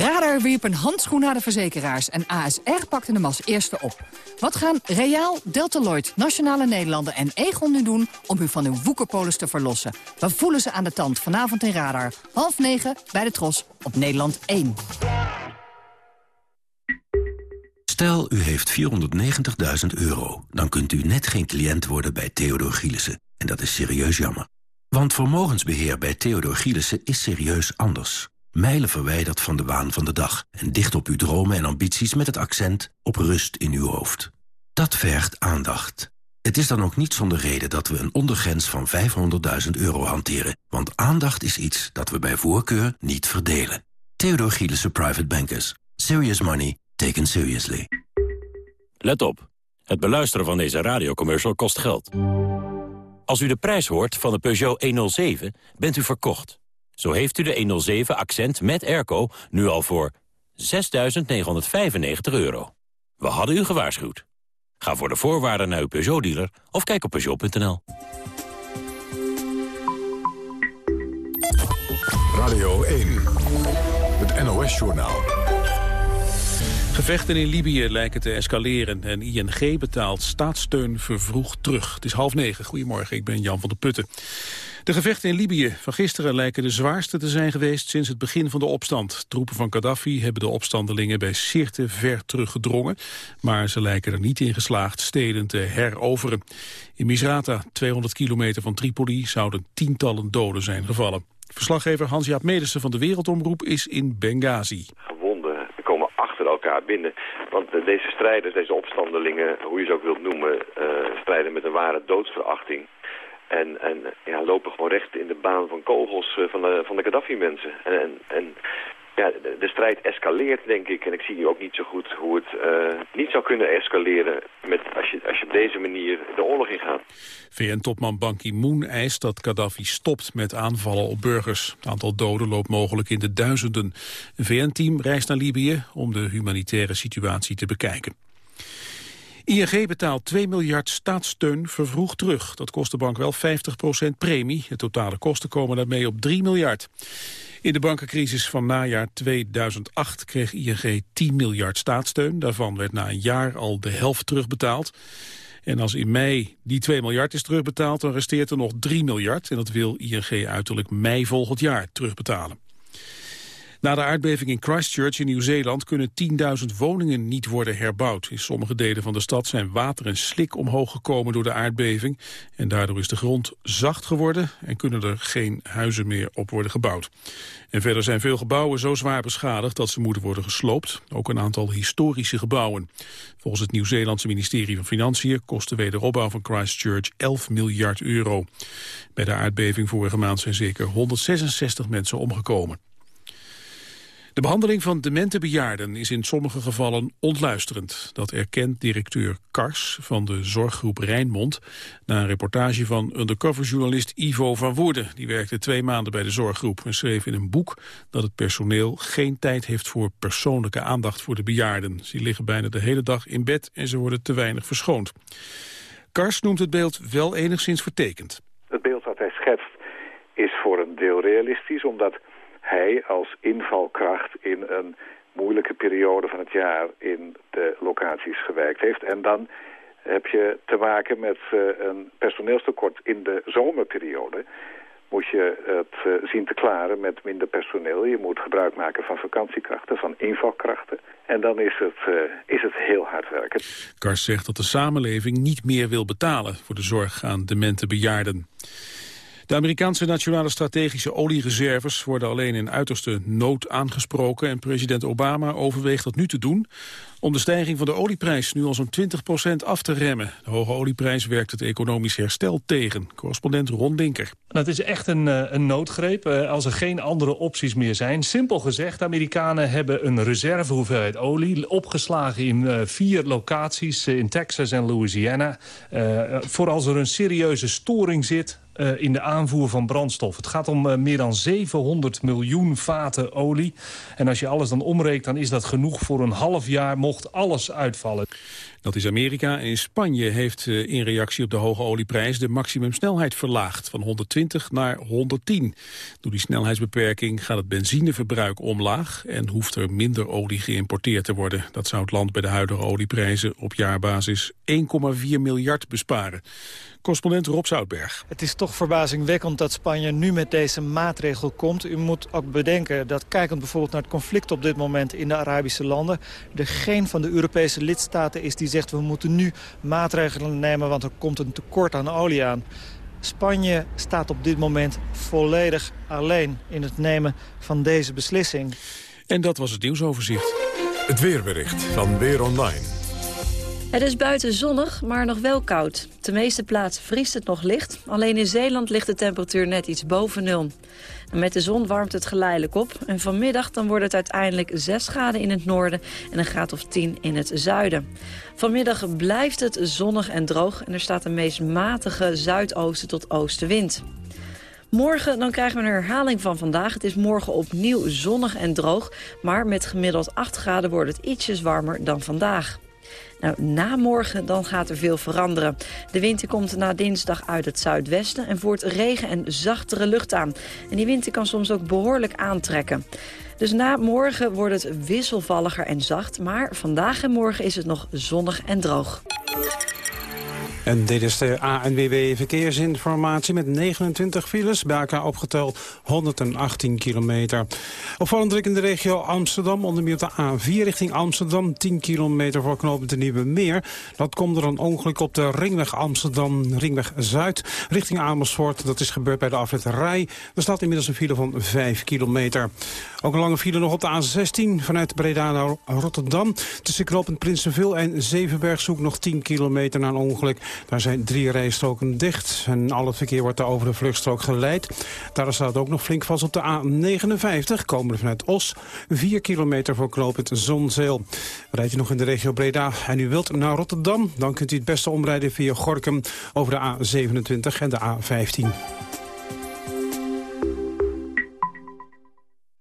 Radar wierp een handschoen naar de verzekeraars en ASR pakte de mas eerste op. Wat gaan Reaal, Deltaloid, Nationale Nederlanden en Egon nu doen om u van uw woekerpolis te verlossen? We voelen ze aan de tand vanavond in Radar. Half negen bij de Tros op Nederland 1. Stel, u heeft 490.000 euro. Dan kunt u net geen cliënt worden bij Theodor Gielissen. En dat is serieus jammer. Want vermogensbeheer bij Theodor Gielissen is serieus anders. Mijlen verwijderd van de waan van de dag. En dicht op uw dromen en ambities met het accent op rust in uw hoofd. Dat vergt aandacht. Het is dan ook niet zonder reden dat we een ondergrens van 500.000 euro hanteren. Want aandacht is iets dat we bij voorkeur niet verdelen. Theodor Gielissen Private Bankers. Serious money taken seriously. Let op. Het beluisteren van deze radiocommercial kost geld. Als u de prijs hoort van de Peugeot 107, bent u verkocht. Zo heeft u de 107 Accent met airco nu al voor 6.995 euro. We hadden u gewaarschuwd. Ga voor de voorwaarden naar uw Peugeot-dealer of kijk op Peugeot.nl. Radio 1, het NOS-journaal. Gevechten in Libië lijken te escaleren en ING betaalt staatssteun vervroegd terug. Het is half negen. Goedemorgen, ik ben Jan van der Putten. De gevechten in Libië van gisteren lijken de zwaarste te zijn geweest sinds het begin van de opstand. Troepen van Gaddafi hebben de opstandelingen bij Sirte ver teruggedrongen, maar ze lijken er niet in geslaagd steden te heroveren. In Misrata, 200 kilometer van Tripoli, zouden tientallen doden zijn gevallen. Verslaggever Hans-Jaap Medersen van de Wereldomroep is in Benghazi elkaar binnen. Want deze strijders, deze opstandelingen, hoe je ze ook wilt noemen, uh, strijden met een ware doodsverachting. En, en ja, lopen gewoon recht in de baan van kogels uh, van de, van de Gaddafi-mensen. En, en, ja, de, strijd escaleert, denk ik. En ik zie nu ook niet zo goed hoe het uh, niet zou kunnen escaleren... Met, als, je, als je op deze manier de oorlog ingaat. VN-topman Ban Ki-moon eist dat Gaddafi stopt met aanvallen op burgers. Het aantal doden loopt mogelijk in de duizenden. Een VN-team reist naar Libië om de humanitaire situatie te bekijken. ING betaalt 2 miljard staatssteun vervroegd terug. Dat kost de bank wel 50% premie. De totale kosten komen daarmee op 3 miljard. In de bankencrisis van najaar 2008 kreeg ING 10 miljard staatssteun. Daarvan werd na een jaar al de helft terugbetaald. En als in mei die 2 miljard is terugbetaald, dan resteert er nog 3 miljard. En dat wil ING uiterlijk mei volgend jaar terugbetalen. Na de aardbeving in Christchurch in Nieuw-Zeeland kunnen 10.000 woningen niet worden herbouwd. In sommige delen van de stad zijn water en slik omhoog gekomen door de aardbeving. En daardoor is de grond zacht geworden en kunnen er geen huizen meer op worden gebouwd. En verder zijn veel gebouwen zo zwaar beschadigd dat ze moeten worden gesloopt. Ook een aantal historische gebouwen. Volgens het Nieuw-Zeelandse ministerie van Financiën kost de wederopbouw van Christchurch 11 miljard euro. Bij de aardbeving vorige maand zijn zeker 166 mensen omgekomen. De behandeling van demente bejaarden is in sommige gevallen ontluisterend. Dat erkent directeur Kars van de zorggroep Rijnmond... na een reportage van undercoverjournalist Ivo van Woerden. Die werkte twee maanden bij de zorggroep en schreef in een boek... dat het personeel geen tijd heeft voor persoonlijke aandacht voor de bejaarden. Ze liggen bijna de hele dag in bed en ze worden te weinig verschoond. Kars noemt het beeld wel enigszins vertekend. Het beeld dat hij schetst is voor een deel realistisch... omdat hij als invalkracht in een moeilijke periode van het jaar in de locaties gewerkt heeft. En dan heb je te maken met uh, een personeelstekort in de zomerperiode. Moet je het uh, zien te klaren met minder personeel. Je moet gebruik maken van vakantiekrachten, van invalkrachten. En dan is het, uh, is het heel hard werken. Kars zegt dat de samenleving niet meer wil betalen voor de zorg aan demente bejaarden. De Amerikaanse nationale strategische oliereserves worden alleen in uiterste nood aangesproken en president Obama overweegt dat nu te doen om de stijging van de olieprijs nu al zo'n 20% af te remmen. De hoge olieprijs werkt het economisch herstel tegen. Correspondent Ron Dinker. Nou, het is echt een, eh, een noodgreep eh, als er geen andere opties meer zijn. Simpel gezegd, de Amerikanen hebben een reservehoeveelheid olie... opgeslagen in uh, vier locaties in Texas en Louisiana. Voor als er een serieuze storing zit uh, in de aanvoer van brandstof. Het gaat om uh, meer dan 700 miljoen vaten olie. En als je alles dan omrekent, dan is dat genoeg voor een half jaar mocht alles uitvallen. Dat is Amerika en Spanje heeft eh, in reactie op de hoge olieprijs de maximumsnelheid verlaagd van 120 naar 110. Door die snelheidsbeperking gaat het benzineverbruik omlaag en hoeft er minder olie geïmporteerd te worden. Dat zou het land bij de huidige olieprijzen op jaarbasis 1,4 miljard besparen. Correspondent Rob Zoutberg. Het is toch verbazingwekkend dat Spanje nu met deze maatregel komt. U moet ook bedenken dat kijkend bijvoorbeeld naar het conflict op dit moment in de Arabische landen... er geen van de Europese lidstaten is die zegt we moeten nu maatregelen nemen... want er komt een tekort aan olie aan. Spanje staat op dit moment volledig alleen in het nemen van deze beslissing. En dat was het nieuwsoverzicht. Het weerbericht van Weer Online. Het is buiten zonnig, maar nog wel koud. De meeste plaatsen vriest het nog licht. Alleen in Zeeland ligt de temperatuur net iets boven nul. met de zon warmt het geleidelijk op. En vanmiddag dan wordt het uiteindelijk 6 graden in het noorden... en een graad of 10 in het zuiden. Vanmiddag blijft het zonnig en droog... en er staat een meest matige zuidoosten tot oostenwind. Morgen dan krijgen we een herhaling van vandaag. Het is morgen opnieuw zonnig en droog. Maar met gemiddeld 8 graden wordt het ietsjes warmer dan vandaag. Nou, na morgen dan gaat er veel veranderen. De winter komt na dinsdag uit het zuidwesten en voert regen en zachtere lucht aan. En die winter kan soms ook behoorlijk aantrekken. Dus na morgen wordt het wisselvalliger en zacht. Maar vandaag en morgen is het nog zonnig en droog. En dit is de ANWB Verkeersinformatie met 29 files. Bij elkaar opgeteld 118 kilometer. Opvallend druk in de regio Amsterdam. Onder meer de A4 richting Amsterdam. 10 kilometer voor knooppunt de Nieuwe Meer. Dat komt er een ongeluk op de ringweg Amsterdam, ringweg Zuid. Richting Amersfoort. Dat is gebeurd bij de afrit Rij. Er staat inmiddels een file van 5 kilometer. Ook een lange file nog op de A16 vanuit Breda naar Rotterdam. Tussen knooppunt Prinsenville en Zevenberg zoek nog 10 kilometer naar een ongeluk. Daar zijn drie rijstroken dicht en al het verkeer wordt daar over de vluchtstrook geleid. Daar staat ook nog flink vast op de A59, komende vanuit Os. 4 kilometer voor knooppunt Zonzeel. Rijdt u nog in de regio Breda en u wilt naar Rotterdam... dan kunt u het beste omrijden via Gorkum over de A27 en de A15.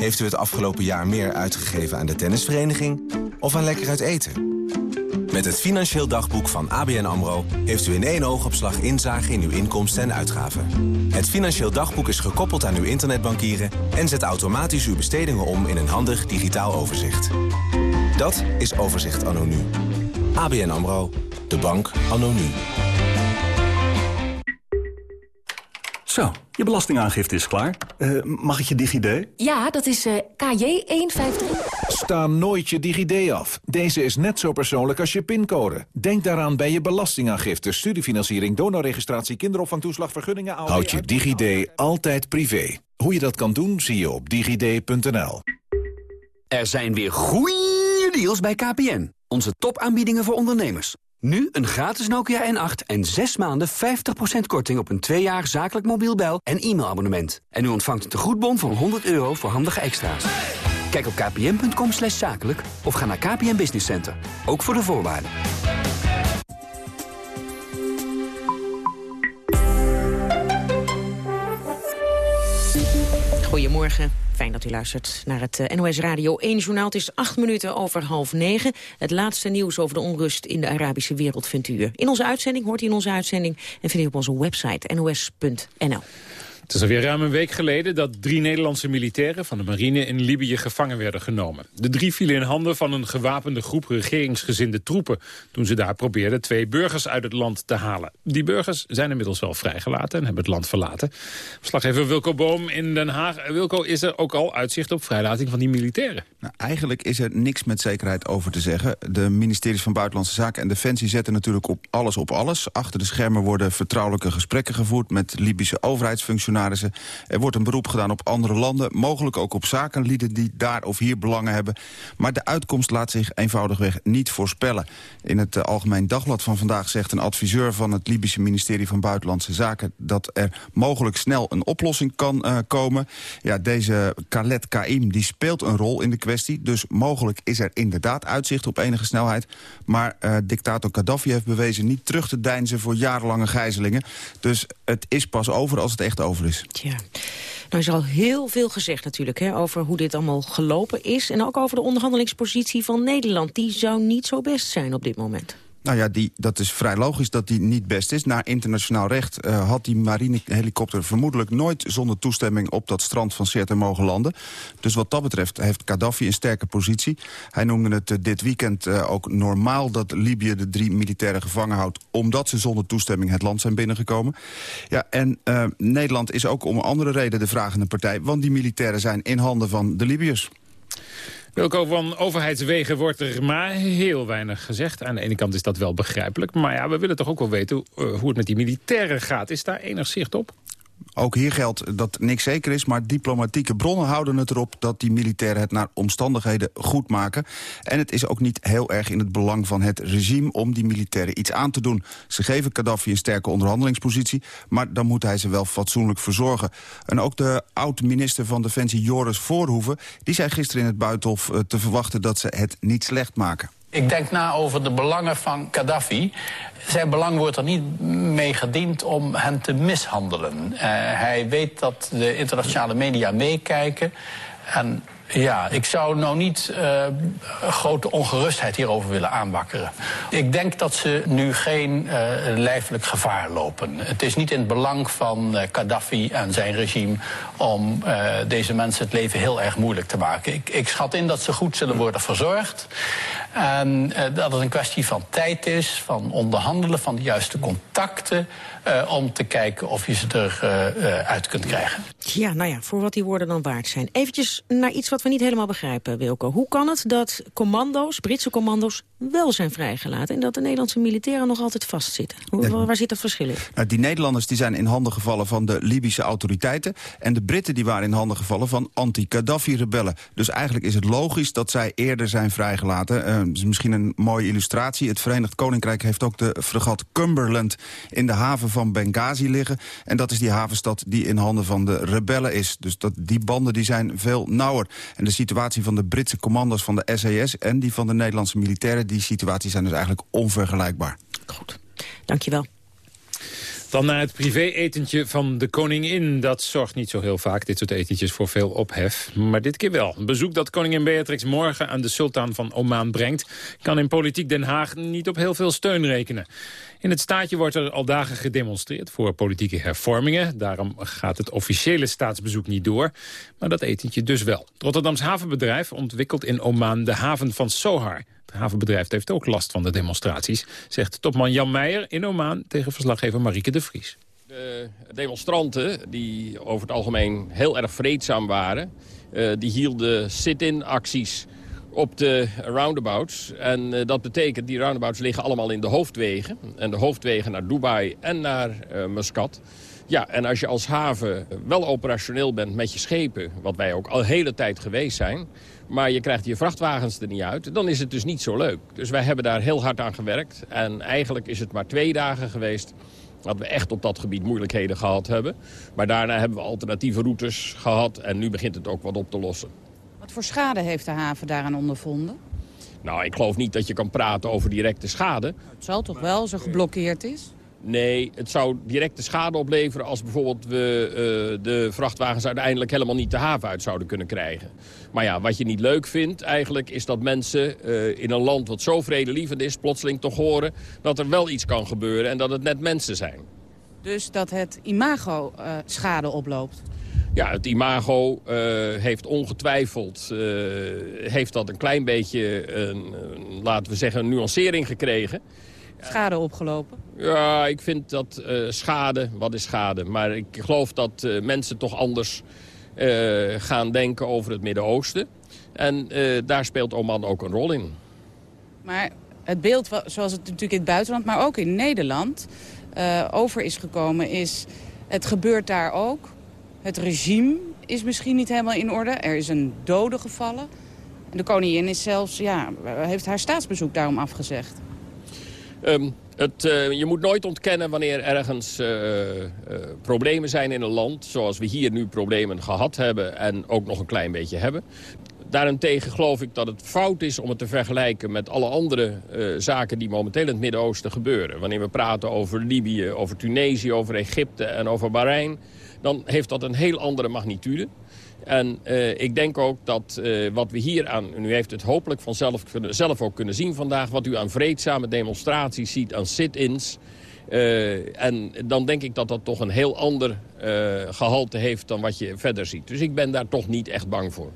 Heeft u het afgelopen jaar meer uitgegeven aan de tennisvereniging... of aan lekker uit eten? Met het Financieel Dagboek van ABN AMRO... heeft u in één oogopslag inzage in uw inkomsten en uitgaven. Het Financieel Dagboek is gekoppeld aan uw internetbankieren... en zet automatisch uw bestedingen om in een handig digitaal overzicht. Dat is Overzicht Anno Nu. ABN AMRO. De bank Anno Zo, je belastingaangifte is klaar. Uh, mag ik je DigiD? Ja, dat is uh, KJ153. Sta nooit je DigiD af. Deze is net zo persoonlijk als je pincode. Denk daaraan bij je belastingaangifte, studiefinanciering, donorregistratie, kinderopvangtoeslag, vergunningen... Houd je DigiD altijd privé. Hoe je dat kan doen, zie je op digid.nl. Er zijn weer goeie deals bij KPN. Onze topaanbiedingen voor ondernemers. Nu een gratis Nokia N8 en 6 maanden 50% korting op een 2 jaar zakelijk mobiel bel- en e-mailabonnement. En u ontvangt een tegoedbon van 100 euro voor handige extra's. Kijk op kpn.com zakelijk of ga naar KPN Business Center. Ook voor de voorwaarden. Goedemorgen. Fijn dat u luistert naar het eh, NOS Radio 1 journaal. Het is acht minuten over half negen. Het laatste nieuws over de onrust in de Arabische wereld vindt u in onze uitzending. Hoort u in onze uitzending en vindt u op onze website nos.nl. Het is alweer ruim een week geleden dat drie Nederlandse militairen van de marine in Libië gevangen werden genomen. De drie vielen in handen van een gewapende groep regeringsgezinde troepen toen ze daar probeerden twee burgers uit het land te halen. Die burgers zijn inmiddels wel vrijgelaten en hebben het land verlaten. Verslaggever Wilco Boom in Den Haag. Wilco, is er ook al uitzicht op vrijlating van die militairen? Nou, eigenlijk is er niks met zekerheid over te zeggen. De ministeries van Buitenlandse Zaken en Defensie zetten natuurlijk op alles op alles. Achter de schermen worden vertrouwelijke gesprekken gevoerd met Libische overheidsfunctionarissen Er wordt een beroep gedaan op andere landen, mogelijk ook op zakenlieden die daar of hier belangen hebben. Maar de uitkomst laat zich eenvoudigweg niet voorspellen. In het uh, Algemeen Dagblad van vandaag zegt een adviseur van het Libische ministerie van Buitenlandse Zaken dat er mogelijk snel een oplossing kan uh, komen. Ja, deze Khaled Kaim die speelt een rol in de kwestie, dus mogelijk is er inderdaad uitzicht op enige snelheid. Maar uh, dictator Gaddafi heeft bewezen niet terug te deinzen voor jarenlange gijzelingen. Dus het is pas over als het echt over is. Tja. Nou is al heel veel gezegd natuurlijk hè, over hoe dit allemaal gelopen is. En ook over de onderhandelingspositie van Nederland. Die zou niet zo best zijn op dit moment. Nou ja, die, dat is vrij logisch dat die niet best is. Naar internationaal recht uh, had die marinehelikopter vermoedelijk nooit zonder toestemming op dat strand van Sirte mogen landen. Dus wat dat betreft heeft Gaddafi een sterke positie. Hij noemde het uh, dit weekend uh, ook normaal dat Libië de drie militairen gevangen houdt, omdat ze zonder toestemming het land zijn binnengekomen. Ja, en Nederland is ook om een andere reden de vragende partij, want die militairen zijn in handen van de Libiërs. Wilco, van overheidswegen wordt er maar heel weinig gezegd. Aan de ene kant is dat wel begrijpelijk. Maar ja, we willen toch ook wel weten uh, hoe het met die militairen gaat. Is daar enig zicht op? Ook hier geldt dat niks zeker is, maar diplomatieke bronnen houden het erop... dat die militairen het naar omstandigheden goed maken. En het is ook niet heel erg in het belang van het regime... om die militairen iets aan te doen. Ze geven Gaddafi een sterke onderhandelingspositie... maar dan moet hij ze wel fatsoenlijk verzorgen. En ook de oud-minister van Defensie Joris Voorhoeven... die zei gisteren in het Buitenhof te verwachten dat ze het niet slecht maken. Ik denk na over de belangen van Gaddafi. Zijn belang wordt er niet mee gediend om hen te mishandelen. Uh, hij weet dat de internationale media meekijken. En ja, ik zou nou niet uh, grote ongerustheid hierover willen aanwakkeren. Ik denk dat ze nu geen uh, lijfelijk gevaar lopen. Het is niet in het belang van uh, Gaddafi en zijn regime... om deze mensen het leven heel erg moeilijk te maken. Ik, ik schat in dat ze goed zullen worden verzorgd. En dat het een kwestie van tijd is, van onderhandelen... van de juiste contacten... Om te kijken of je ze eruit uit kunt krijgen. Ja, nou ja, voor wat die woorden dan waard zijn. Eventjes naar iets wat we niet helemaal begrijpen, Wilco. Hoe kan het dat commando's, Britse commando's, wel zijn vrijgelaten... en dat de Nederlandse militairen nog altijd vastzitten? Hoe, waar zit dat verschil in? Nou, die Nederlanders die zijn in handen gevallen van de Libische autoriteiten... en de Britten die waren in handen gevallen van anti-Gaddafi-rebellen. Dus eigenlijk is het logisch dat zij eerder zijn vrijgelaten. is misschien een mooie illustratie. Het Verenigd Koninkrijk heeft ook de fregat Cumberland in de haven van Benghazi liggen. En dat is die havenstad die in handen van de rebellen is. Dus dat, die banden die zijn veel nauwer. En de situatie van de Britse commando's van de SAS... en die van de Nederlandse militairen... die situaties zijn dus eigenlijk onvergelijkbaar. Goed, dankjewel. Dan naar het privé-etentje van de koningin. Dat zorgt niet zo heel vaak, dit soort etentjes, voor veel ophef. Maar dit keer wel. Een bezoek dat koningin Beatrix morgen aan de sultan van Oman brengt... kan in politiek Den Haag niet op heel veel steun rekenen. In het staatje wordt er al dagen gedemonstreerd voor politieke hervormingen. Daarom gaat het officiële staatsbezoek niet door. Maar dat etentje dus wel. Het Rotterdams havenbedrijf ontwikkelt in Oman de haven van Sohar. Het havenbedrijf heeft ook last van de demonstraties, zegt topman Jan Meijer in Oman tegen verslaggever Marieke de Vries. De demonstranten, die over het algemeen heel erg vreedzaam waren... Uh, die hielden sit-in acties op de roundabouts. En uh, dat betekent, die roundabouts liggen allemaal in de hoofdwegen. En de hoofdwegen naar Dubai en naar uh, Muscat. Ja, en als je als haven wel operationeel bent met je schepen... wat wij ook al hele tijd geweest zijn... maar je krijgt je vrachtwagens er niet uit, dan is het dus niet zo leuk. Dus wij hebben daar heel hard aan gewerkt. En eigenlijk is het maar twee dagen geweest dat we echt op dat gebied moeilijkheden gehad hebben. Maar daarna hebben we alternatieve routes gehad en nu begint het ook wat op te lossen. Wat voor schade heeft de haven daaraan ondervonden? Nou, ik geloof niet dat je kan praten over directe schade. Het zal toch wel, als er geblokkeerd is? Nee, het zou directe schade opleveren als bijvoorbeeld we uh, de vrachtwagens uiteindelijk helemaal niet de haven uit zouden kunnen krijgen. Maar ja, wat je niet leuk vindt eigenlijk is dat mensen uh, in een land wat zo vredelievend is plotseling toch horen dat er wel iets kan gebeuren en dat het net mensen zijn. Dus dat het imago uh, schade oploopt? Ja, het imago uh, heeft ongetwijfeld uh, heeft dat een klein beetje, een, een, laten we zeggen, een nuancering gekregen. Schade opgelopen? Ja, ik vind dat uh, schade, wat is schade? Maar ik geloof dat mensen toch anders gaan denken over het Midden-Oosten. En daar speelt Oman ook een rol in. Maar het beeld, zoals het natuurlijk in het buitenland, maar ook in Nederland over is gekomen, is het gebeurt daar ook Het regime is misschien niet helemaal in orde. Er is een dode gevallen. En de koningin is zelfs, ja, heeft haar staatsbezoek daarom afgezegd. Um, het, uh, je moet nooit ontkennen wanneer ergens uh, uh, problemen zijn in een land... zoals we hier nu problemen gehad hebben en ook nog een klein beetje hebben. Daarentegen geloof ik dat het fout is om het te vergelijken met alle andere zaken die momenteel in het Midden-Oosten gebeuren. Wanneer we praten over Libië, over Tunesië, over Egypte en over Bahrein... dan heeft dat een heel andere magnitude. En uh, ik denk ook dat uh, wat we hier aan... u heeft het hopelijk vanzelf zelf ook kunnen zien vandaag... wat u aan vreedzame demonstraties ziet, aan sit-ins... Uh, en dan denk ik dat dat toch een heel ander gehalte heeft dan wat je verder ziet. Dus ik ben daar toch niet echt bang voor.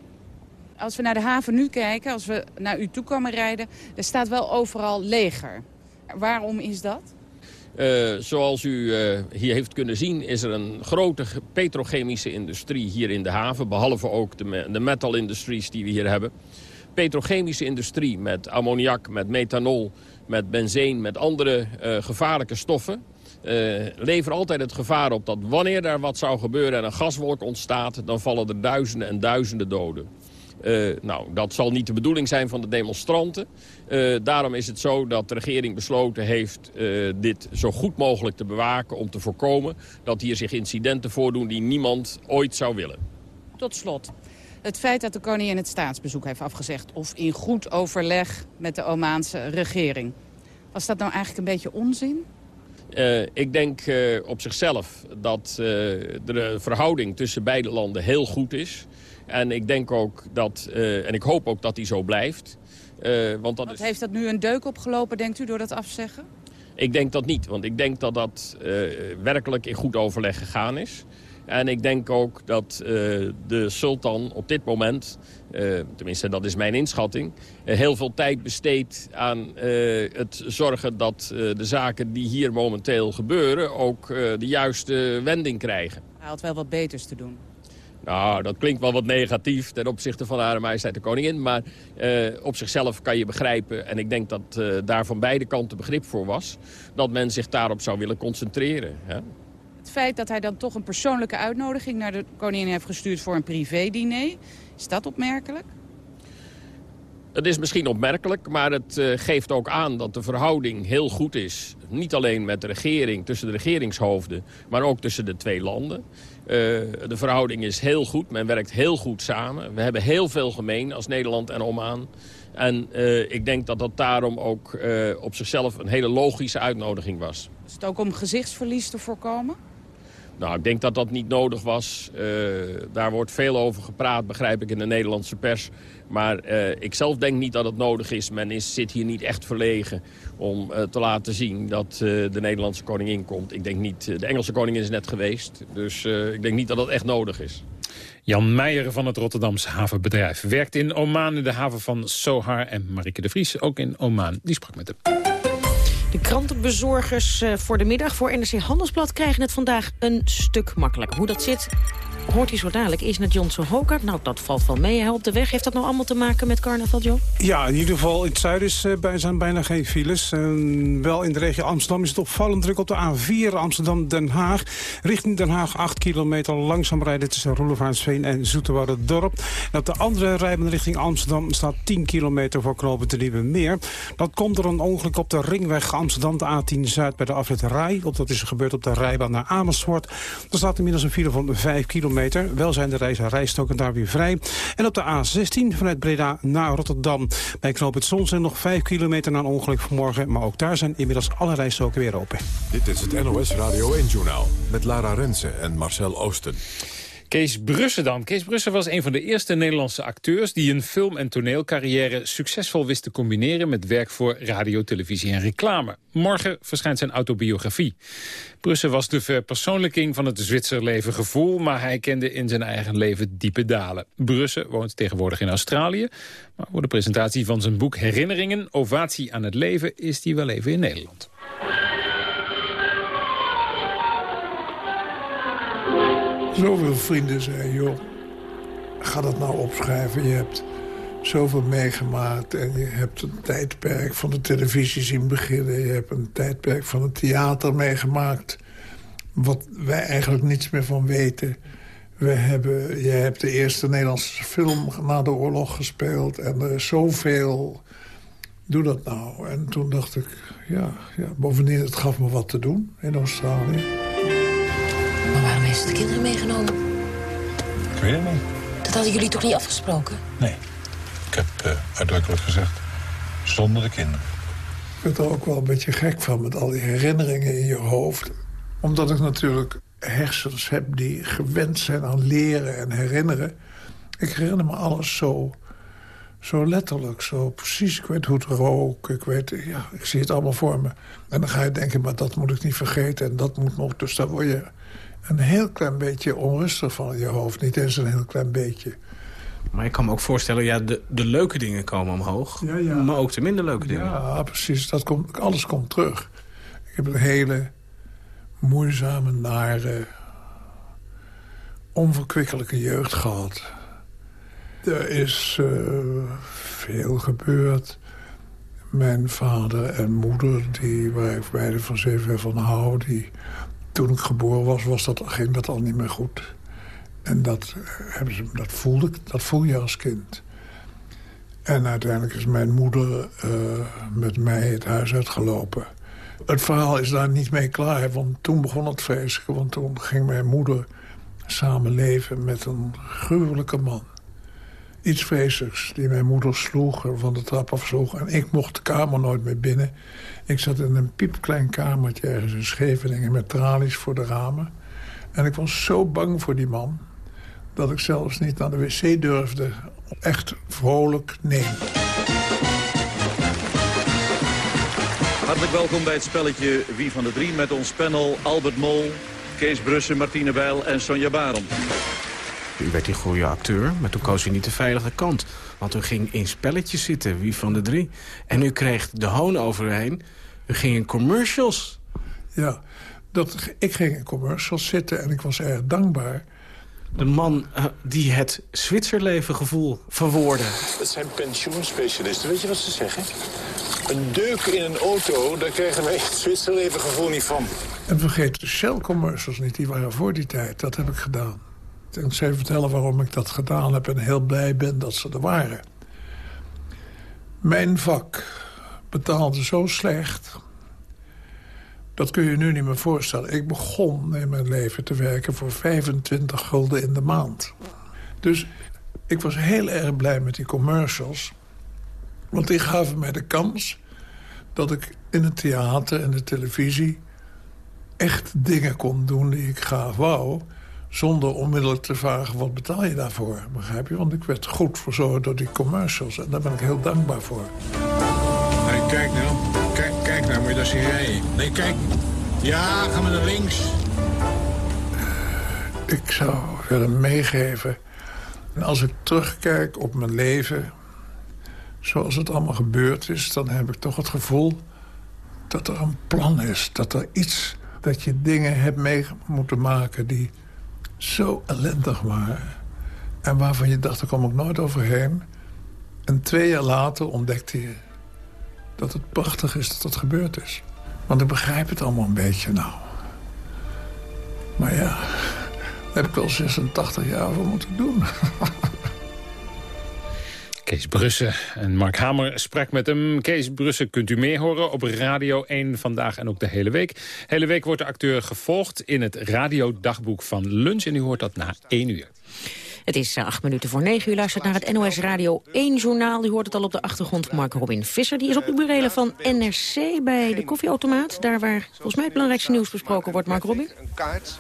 Als we naar de haven nu kijken, als we naar u toe komen rijden... er staat wel overal leger. Waarom is dat? Uh, zoals u uh, hier heeft kunnen zien is er een grote petrochemische industrie hier in de haven. Behalve ook de, de metal industries die we hier hebben. Petrochemische industrie met ammoniak, met methanol, met benzine, met andere uh, gevaarlijke stoffen. levert altijd het gevaar op dat wanneer daar wat zou gebeuren en een gaswolk ontstaat... dan vallen er duizenden en duizenden doden. Uh, nou, dat zal niet de bedoeling zijn van de demonstranten. Uh, daarom is het zo dat de regering besloten heeft uh, dit zo goed mogelijk te bewaken... om te voorkomen dat hier zich incidenten voordoen die niemand ooit zou willen. Tot slot. Het feit dat de koningin het staatsbezoek heeft afgezegd... of in goed overleg met de Omaanse regering. Was dat nou eigenlijk een beetje onzin? Uh, ik denk uh, op zichzelf dat uh, de verhouding tussen beide landen heel goed is. En ik denk ook dat, uh, en ik hoop ook dat die zo blijft. Uh, want dat Wat is... heeft dat nu een deuk opgelopen, denkt u, door dat afzeggen? Ik denk dat niet, want ik denk dat dat uh, werkelijk in goed overleg gegaan is. En ik denk ook dat uh, de sultan op dit moment, uh, tenminste dat is mijn inschatting... Uh, heel veel tijd besteedt aan het zorgen dat de zaken die hier momenteel gebeuren... ook de juiste wending krijgen. Hij had wel wat beters te doen. Nou, dat klinkt wel wat negatief ten opzichte van Hare Majesteit de Koningin. Maar uh, op zichzelf kan je begrijpen, en ik denk dat uh, daar van beide kanten begrip voor was... dat men zich daarop zou willen concentreren. Hè? Het feit dat hij dan toch een persoonlijke uitnodiging naar de koningin heeft gestuurd voor een privé-diner... is dat opmerkelijk? Het is misschien opmerkelijk, maar het uh, geeft ook aan dat de verhouding heel goed is. Niet alleen met de regering, tussen de regeringshoofden, maar ook tussen de twee landen. Uh, de verhouding is heel goed, men werkt heel goed samen. We hebben heel veel gemeen als Nederland en Oman. En uh, ik denk dat dat daarom ook op zichzelf een hele logische uitnodiging was. Is het ook om gezichtsverlies te voorkomen? Nou, ik denk dat dat niet nodig was. Uh, daar wordt veel over gepraat, begrijp ik, in de Nederlandse pers. Maar uh, ik zelf denk niet dat het nodig is. Men is, zit hier niet echt verlegen om uh, te laten zien dat de Nederlandse koningin komt. Ik denk niet, de Engelse koningin is net geweest. Dus ik denk niet dat dat echt nodig is. Jan Meijer van het Rotterdamse havenbedrijf werkt in Oman in de haven van Sohar. En Marike de Vries, ook in Oman, die sprak met hem. De krantenbezorgers voor de middag voor NRC Handelsblad krijgen het vandaag een stuk makkelijker. Hoe dat zit, hoort hij zo dadelijk. Eerst naar Johnson Hokert. Nou, dat valt wel mee op de weg. Heeft dat nou allemaal te maken met carnaval, John? Ja, in ieder geval in het zuiden is, uh, zijn bijna geen files. Wel in de regio Amsterdam is het opvallend druk op de A4 Amsterdam-Den Haag. Richting Den Haag 8 kilometer langzaam rijden tussen Roelevaansveen en Dorp. En de andere rijbaan richting Amsterdam staat 10 kilometer voor knopen te Nieuwe Meer. Dat komt door een ongeluk op de ringweg Amsterdam, de A10 Zuid bij de afrit. Op dat is gebeurd op de rijbaan naar Amersfoort. Er staat inmiddels een file van 5 kilometer kilometer. Wel zijn de reizen rijstoken daar weer vrij. En op de A16 vanuit Breda naar Rotterdam. Bij Knoop het Zonsen nog 5 kilometer na een ongeluk vanmorgen. Maar ook daar zijn inmiddels alle rijstoken weer open. Dit is het NOS Radio 1-journaal met Lara Rensen en Marcel Oosten. Kees Brussen dan. Kees Brussen was een van de eerste Nederlandse acteurs... die een film- en toneelcarrière succesvol wist te combineren... met werk voor radio, televisie en reclame. Morgen verschijnt zijn autobiografie. Brussen was de verpersoonlijking van het Zwitserleven gevoel... maar hij kende in zijn eigen leven diepe dalen. Brussen woont tegenwoordig in Australië... maar voor de presentatie van zijn boek Herinneringen... Ovatie aan het leven is hij wel even in Nederland. Zoveel vrienden zeiden, joh, ga dat nou opschrijven. Je hebt zoveel meegemaakt en je hebt een tijdperk van de televisie zien beginnen. Je hebt een tijdperk van het theater meegemaakt. Wat wij eigenlijk niets meer van weten. We hebben, je hebt de eerste Nederlandse film na de oorlog gespeeld. En er zoveel... Doe dat nou. En toen dacht ik, ja, ja, bovendien, het gaf me wat te doen in Australië. Heeft de kinderen meegenomen? Ik weet het niet. Dat hadden jullie toch niet afgesproken? Nee. Ik heb uh, uitdrukkelijk gezegd, zonder de kinderen. Ik werd er ook wel een beetje gek van met al die herinneringen in je hoofd. Omdat ik natuurlijk hersens heb die gewend zijn aan leren en herinneren. Ik herinner me alles zo, zo letterlijk, zo precies. Ik weet hoe het rook, ik, weet, ja, ik zie het allemaal voor me. En dan ga je denken, maar dat moet ik niet vergeten en dat moet nog. Dus daar word je een heel klein beetje onrustig van in je hoofd. Niet eens een heel klein beetje. Maar ik kan me ook voorstellen, ja, de, de leuke dingen komen omhoog. Ja, ja. Maar ook de minder leuke dingen. Ja, precies. Dat komt, alles komt terug. Ik heb een hele moeizame, nare, onverkwikkelijke jeugd gehad. Er is uh, veel gebeurd. Mijn vader en moeder, die, waar ik beide van zeven van hou... Die, toen ik geboren was, was dat, ging dat al niet meer goed. En dat, eh, hebben ze, dat, voelde, dat voel je als kind. En uiteindelijk is mijn moeder uh, met mij het huis uitgelopen. Het verhaal is daar niet mee klaar, want toen begon het vreselijk. Want toen ging mijn moeder samen leven met een gruwelijke man. Iets vreselijks, die mijn moeder sloeg, van de trap afsloeg. En ik mocht de kamer nooit meer binnen. Ik zat in een piepklein kamertje ergens in Scheveningen... met tralies voor de ramen. En ik was zo bang voor die man... dat ik zelfs niet naar de wc durfde. Echt vrolijk nee. Hartelijk welkom bij het spelletje Wie van de Drie... met ons panel Albert Mol, Kees Brussen, Martine Bijl en Sonja Baron. U werd die goede acteur, maar toen koos u niet de veilige kant. Want u ging in spelletjes zitten, wie van de drie. En u kreeg de hoon overheen. U ging in commercials. Ja, dat, ik ging in commercials zitten en ik was erg dankbaar. De man uh, die het Zwitserleven gevoel verwoordde. Dat zijn pensioenspecialisten. Weet je wat ze zeggen? Een deuk in een auto, daar krijgen wij het Zwitserleven gevoel niet van. En vergeet de Shell-commercials niet, die waren voor die tijd. Dat heb ik gedaan. En ik zal vertellen waarom ik dat gedaan heb... en heel blij ben dat ze er waren. Mijn vak betaalde zo slecht... dat kun je nu niet meer voorstellen. Ik begon in mijn leven te werken voor 25 gulden in de maand. Dus ik was heel erg blij met die commercials... want die gaven mij de kans dat ik in het theater en de televisie... echt dingen kon doen die ik graag wou zonder onmiddellijk te vragen, wat betaal je daarvoor? Begrijp je? Want ik werd goed verzorgd door die commercials. En daar ben ik heel dankbaar voor. Nee, kijk nou. Kijk, kijk nou, moet je daar zien rijden. Nee, kijk. Ja, ga maar naar links. Ik zou willen meegeven... En als ik terugkijk op mijn leven... zoals het allemaal gebeurd is... dan heb ik toch het gevoel dat er een plan is. Dat er iets... dat je dingen hebt mee moeten maken die zo ellendig waren. En waarvan je dacht, daar kom ik nooit overheen. En twee jaar later ontdekte je dat het prachtig is dat het gebeurd is. Want ik begrijp het allemaal een beetje nou. Maar ja, daar heb ik wel 86 jaar voor moeten doen. Kees Brussen en Mark Hamer sprak met hem. Kees Brussen kunt u meer horen op Radio 1 vandaag en ook de hele week. De hele week wordt de acteur gevolgd in het radiodagboek van Lunch. En u hoort dat na 1 uur. Het is eh, acht minuten voor negen. U luistert naar het NOS Radio 1 journaal. U hoort het al op de achtergrond. Mark Robin Visser die is op de burelen van NRC bij de koffieautomaat. Daar waar volgens mij het belangrijkste nieuws besproken wordt. Mark Robin. Een kaart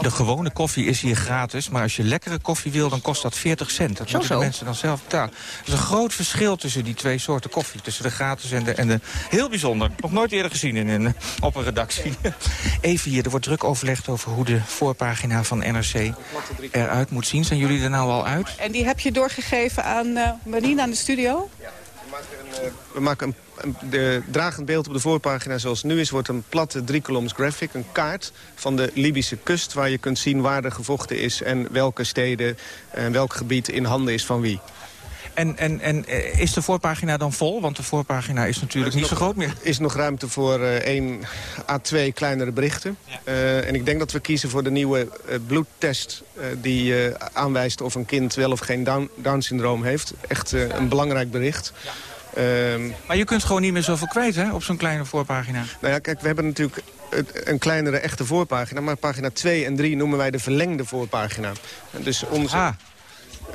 de gewone koffie is hier gratis, maar als je lekkere koffie wil... dan kost dat 40 cent. Dat moeten de mensen dan zelf betalen. Er is een groot verschil tussen die twee soorten koffie. Tussen de gratis en de... En de heel bijzonder. Nog nooit eerder gezien in een, op een redactie. Even hier, er wordt druk overlegd over hoe de voorpagina van NRC eruit moet zien. Zijn jullie er nou al uit? En die heb je doorgegeven aan uh, Marien aan de studio? Ja, we maken een, uh, we maken een de dragend beeld op de voorpagina zoals het nu is... wordt een platte driekoloms graphic, een kaart van de Libische kust... waar je kunt zien waar er gevochten is en welke steden en welk gebied in handen is van wie. En, en, en eh, is de voorpagina dan vol? Want de voorpagina is natuurlijk niet zo groot meer. Er is nog ruimte voor uh, één à twee kleinere berichten. Uh, en ik denk dat we kiezen voor de nieuwe uh, bloedtest... die aanwijst of een kind wel of geen Down-syndroom heeft. Echt een belangrijk bericht. Ehm, maar je kunt gewoon niet meer zoveel kwijt hè, op zo'n kleine voorpagina. Nou ja, kijk, we hebben natuurlijk een kleinere echte voorpagina. Maar pagina 2 en 3 noemen wij de verlengde voorpagina. Dus onze... Ah.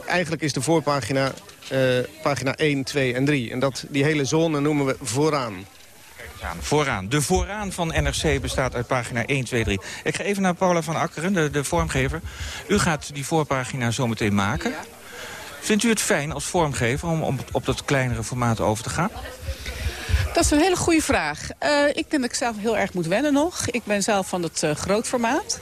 Eigenlijk is de voorpagina uh, pagina 1, 2 en 3. En dat, die hele zone noemen we vooraan. Vooraan. De vooraan van NRC bestaat uit pagina 1, 2, 3. Ik ga even naar Paula van Akkeren, de, de vormgever. U gaat die voorpagina zo meteen maken. Vindt u het fijn als vormgever om, om op dat kleinere formaat over te gaan? Dat is een hele goede vraag. Uh, ik denk dat ik zelf heel erg moet wennen nog. Ik ben zelf van het uh, groot formaat.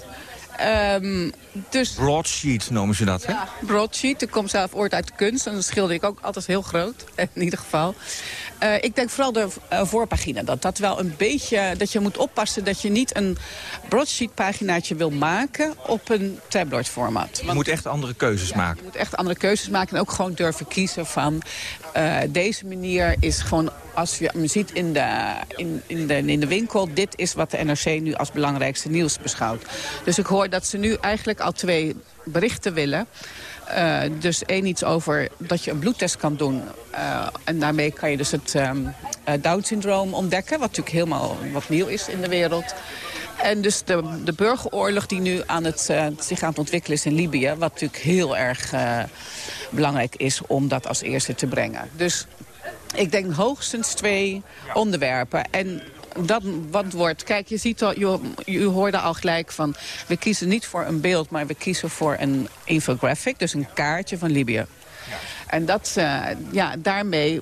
Um, dus... Broadsheet noemen ze dat, hè? Ja, broadsheet. Ik kom zelf ooit uit de kunst. En dan schilder ik ook altijd heel groot. In ieder geval. Uh, ik denk vooral de uh, voorpagina. Dat dat wel een beetje... Dat je moet oppassen dat je niet een broadsheet paginaatje wil maken... op een tabloid format. Je moet echt andere keuzes ja, maken. Je moet echt andere keuzes maken. En ook gewoon durven kiezen van... Uh, deze manier is gewoon, als je hem ziet in de, in, in, de, in de winkel... dit is wat de NRC nu als belangrijkste nieuws beschouwt. Dus ik hoor dat ze nu eigenlijk al twee berichten willen... Uh, dus één iets over dat je een bloedtest kan doen. Uh, en daarmee kan je dus het um, uh, Down-syndroom ontdekken... wat natuurlijk helemaal wat nieuw is in de wereld. En dus de, de burgeroorlog die nu aan het, zich aan het ontwikkelen is in Libië... wat natuurlijk heel erg belangrijk is om dat als eerste te brengen. Dus ik denk hoogstens twee onderwerpen. En dat wat wordt... Kijk, je ziet al, je, je hoorde al gelijk van... we kiezen niet voor een beeld, maar we kiezen voor een infographic. Dus een kaartje van Libië. En dat, uh, ja, daarmee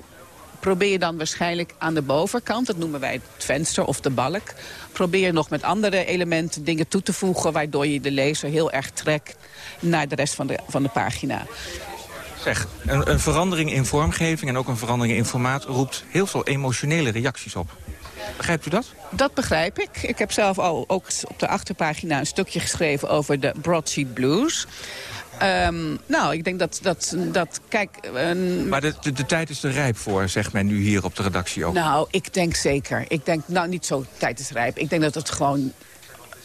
probeer je dan waarschijnlijk aan de bovenkant... dat noemen wij het venster of de balk... probeer je nog met andere elementen dingen toe te voegen... waardoor je de lezer heel erg trekt naar de rest van de, van de pagina. Zeg, een, een verandering in vormgeving en ook een verandering in formaat... roept heel veel emotionele reacties op. Begrijpt u dat? Dat begrijp ik. Ik heb zelf al ook op de achterpagina een stukje geschreven over de Broadsheet Blues. Um, nou, ik denk dat... dat, dat kijk. Maar de, de, de, tijd is er rijp voor, zegt men nu hier op de redactie ook. Nou, ik denk zeker. Ik denk, nou, niet zo tijd is rijp. Ik denk dat het gewoon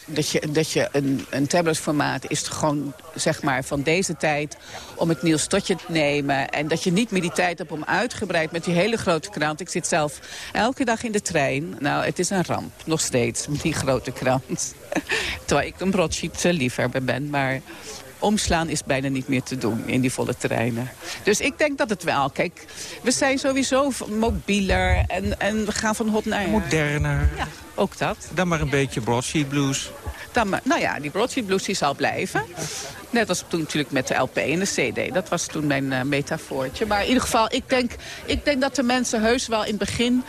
dat je, dat je een, een tabletformaat is gewoon zeg maar, van deze tijd... om het nieuws tot je te nemen. En dat je niet meer die tijd hebt om uitgebreid met die hele grote krant. Ik zit zelf elke dag in de trein. Nou, het is een ramp, nog steeds, met die grote krant. Terwijl ik een broadsheet liefhebber ben, maar omslaan is bijna niet meer te doen in die volle terreinen. Dus ik denk dat het wel. Kijk, we zijn sowieso mobieler en, en we gaan van hot naar... Moderner. Ja, ook dat. Dan maar een beetje broadsheet blues. Dan maar, nou ja, die broadsheet blues die zal blijven. Net als toen natuurlijk met de LP en de CD. Dat was toen mijn uh, metafoortje. Maar in ieder geval, ik denk, ik denk dat de mensen heus wel in het begin...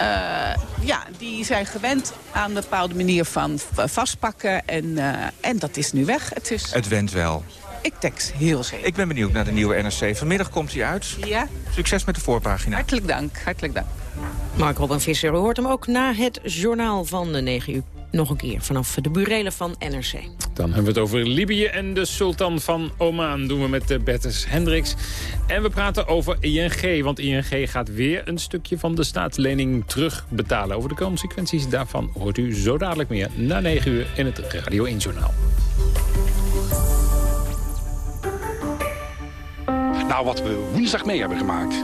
Uh, ja, die zijn gewend aan een bepaalde manier van vastpakken. En, uh, en dat is nu weg. Het, is... het went wel. Ik denk heel zeker. Ik ben benieuwd naar de nieuwe NRC. Vanmiddag komt hij uit. Ja. Succes met de voorpagina. Hartelijk dank. Hartelijk dank. Mark Robin Visser, u hoort hem ook na het journaal van de 9 uur. Nog een keer vanaf de burelen van NRC. Dan hebben we het over Libië en de sultan van Oman. Doen we met uh, Bertus Hendricks. En we praten over ING. Want ING gaat weer een stukje van de staatslening terugbetalen. Over de consequenties daarvan hoort u zo dadelijk meer. Na 9 uur in het Radio 1 Journaal. Nou, wat we woensdag mee hebben gemaakt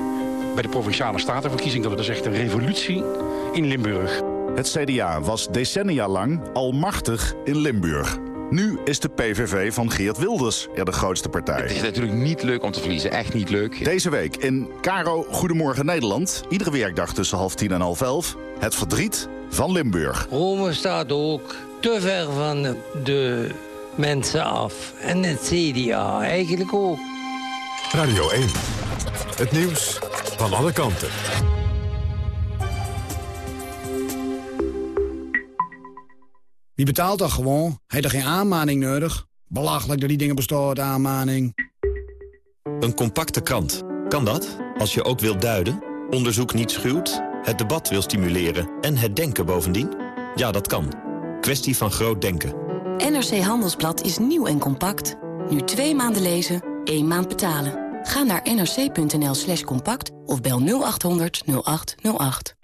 bij de Provinciale Statenverkiezing... dat is echt een revolutie in Limburg. Het CDA was decennia lang almachtig in Limburg. Nu is de PVV van Geert Wilders er de grootste partij. Het is natuurlijk niet leuk om te verliezen, echt niet leuk. Deze week in Caro Goedemorgen Nederland, iedere werkdag tussen half tien en half elf... het verdriet van Limburg. Rome staat ook te ver van de mensen af. En het CDA eigenlijk ook. Radio 1. Het nieuws van alle kanten. Die betaalt dat gewoon. Heeft er geen aanmaning nodig. Belachelijk dat die dingen bestaat, aanmaning. Een compacte krant. Kan dat? Als je ook wilt duiden, onderzoek niet schuwt, het debat wil stimuleren en het denken bovendien? Ja, dat kan. Kwestie van groot denken. NRC Handelsblad is nieuw en compact. Nu twee maanden lezen, één maand betalen. Ga naar nrc.nl slash compact of bel 0800 0808.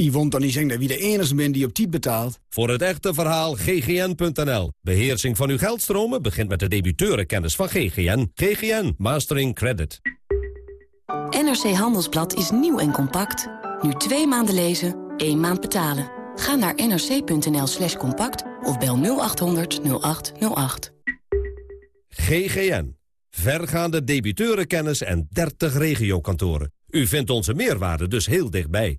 Yvonne dan niet zeggen dat wie de enige bent die op tijd betaalt. Voor het echte verhaal ggn.nl. Beheersing van uw geldstromen begint met de debiteurenkennis van GGN. GGN Mastering Credit. NRC Handelsblad is nieuw en compact. Nu twee maanden lezen, één maand betalen. Ga naar nrc.nl slash compact of bel 0800 0808. GGN. Vergaande debiteurenkennis en 30 regiokantoren. U vindt onze meerwaarde dus heel dichtbij.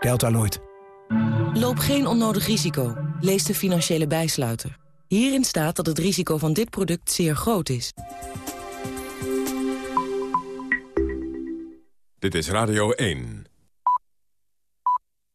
Deltaloid. Loop geen onnodig risico. Lees de financiële bijsluiter. Hierin staat dat het risico van dit product zeer groot is. Dit is Radio 1.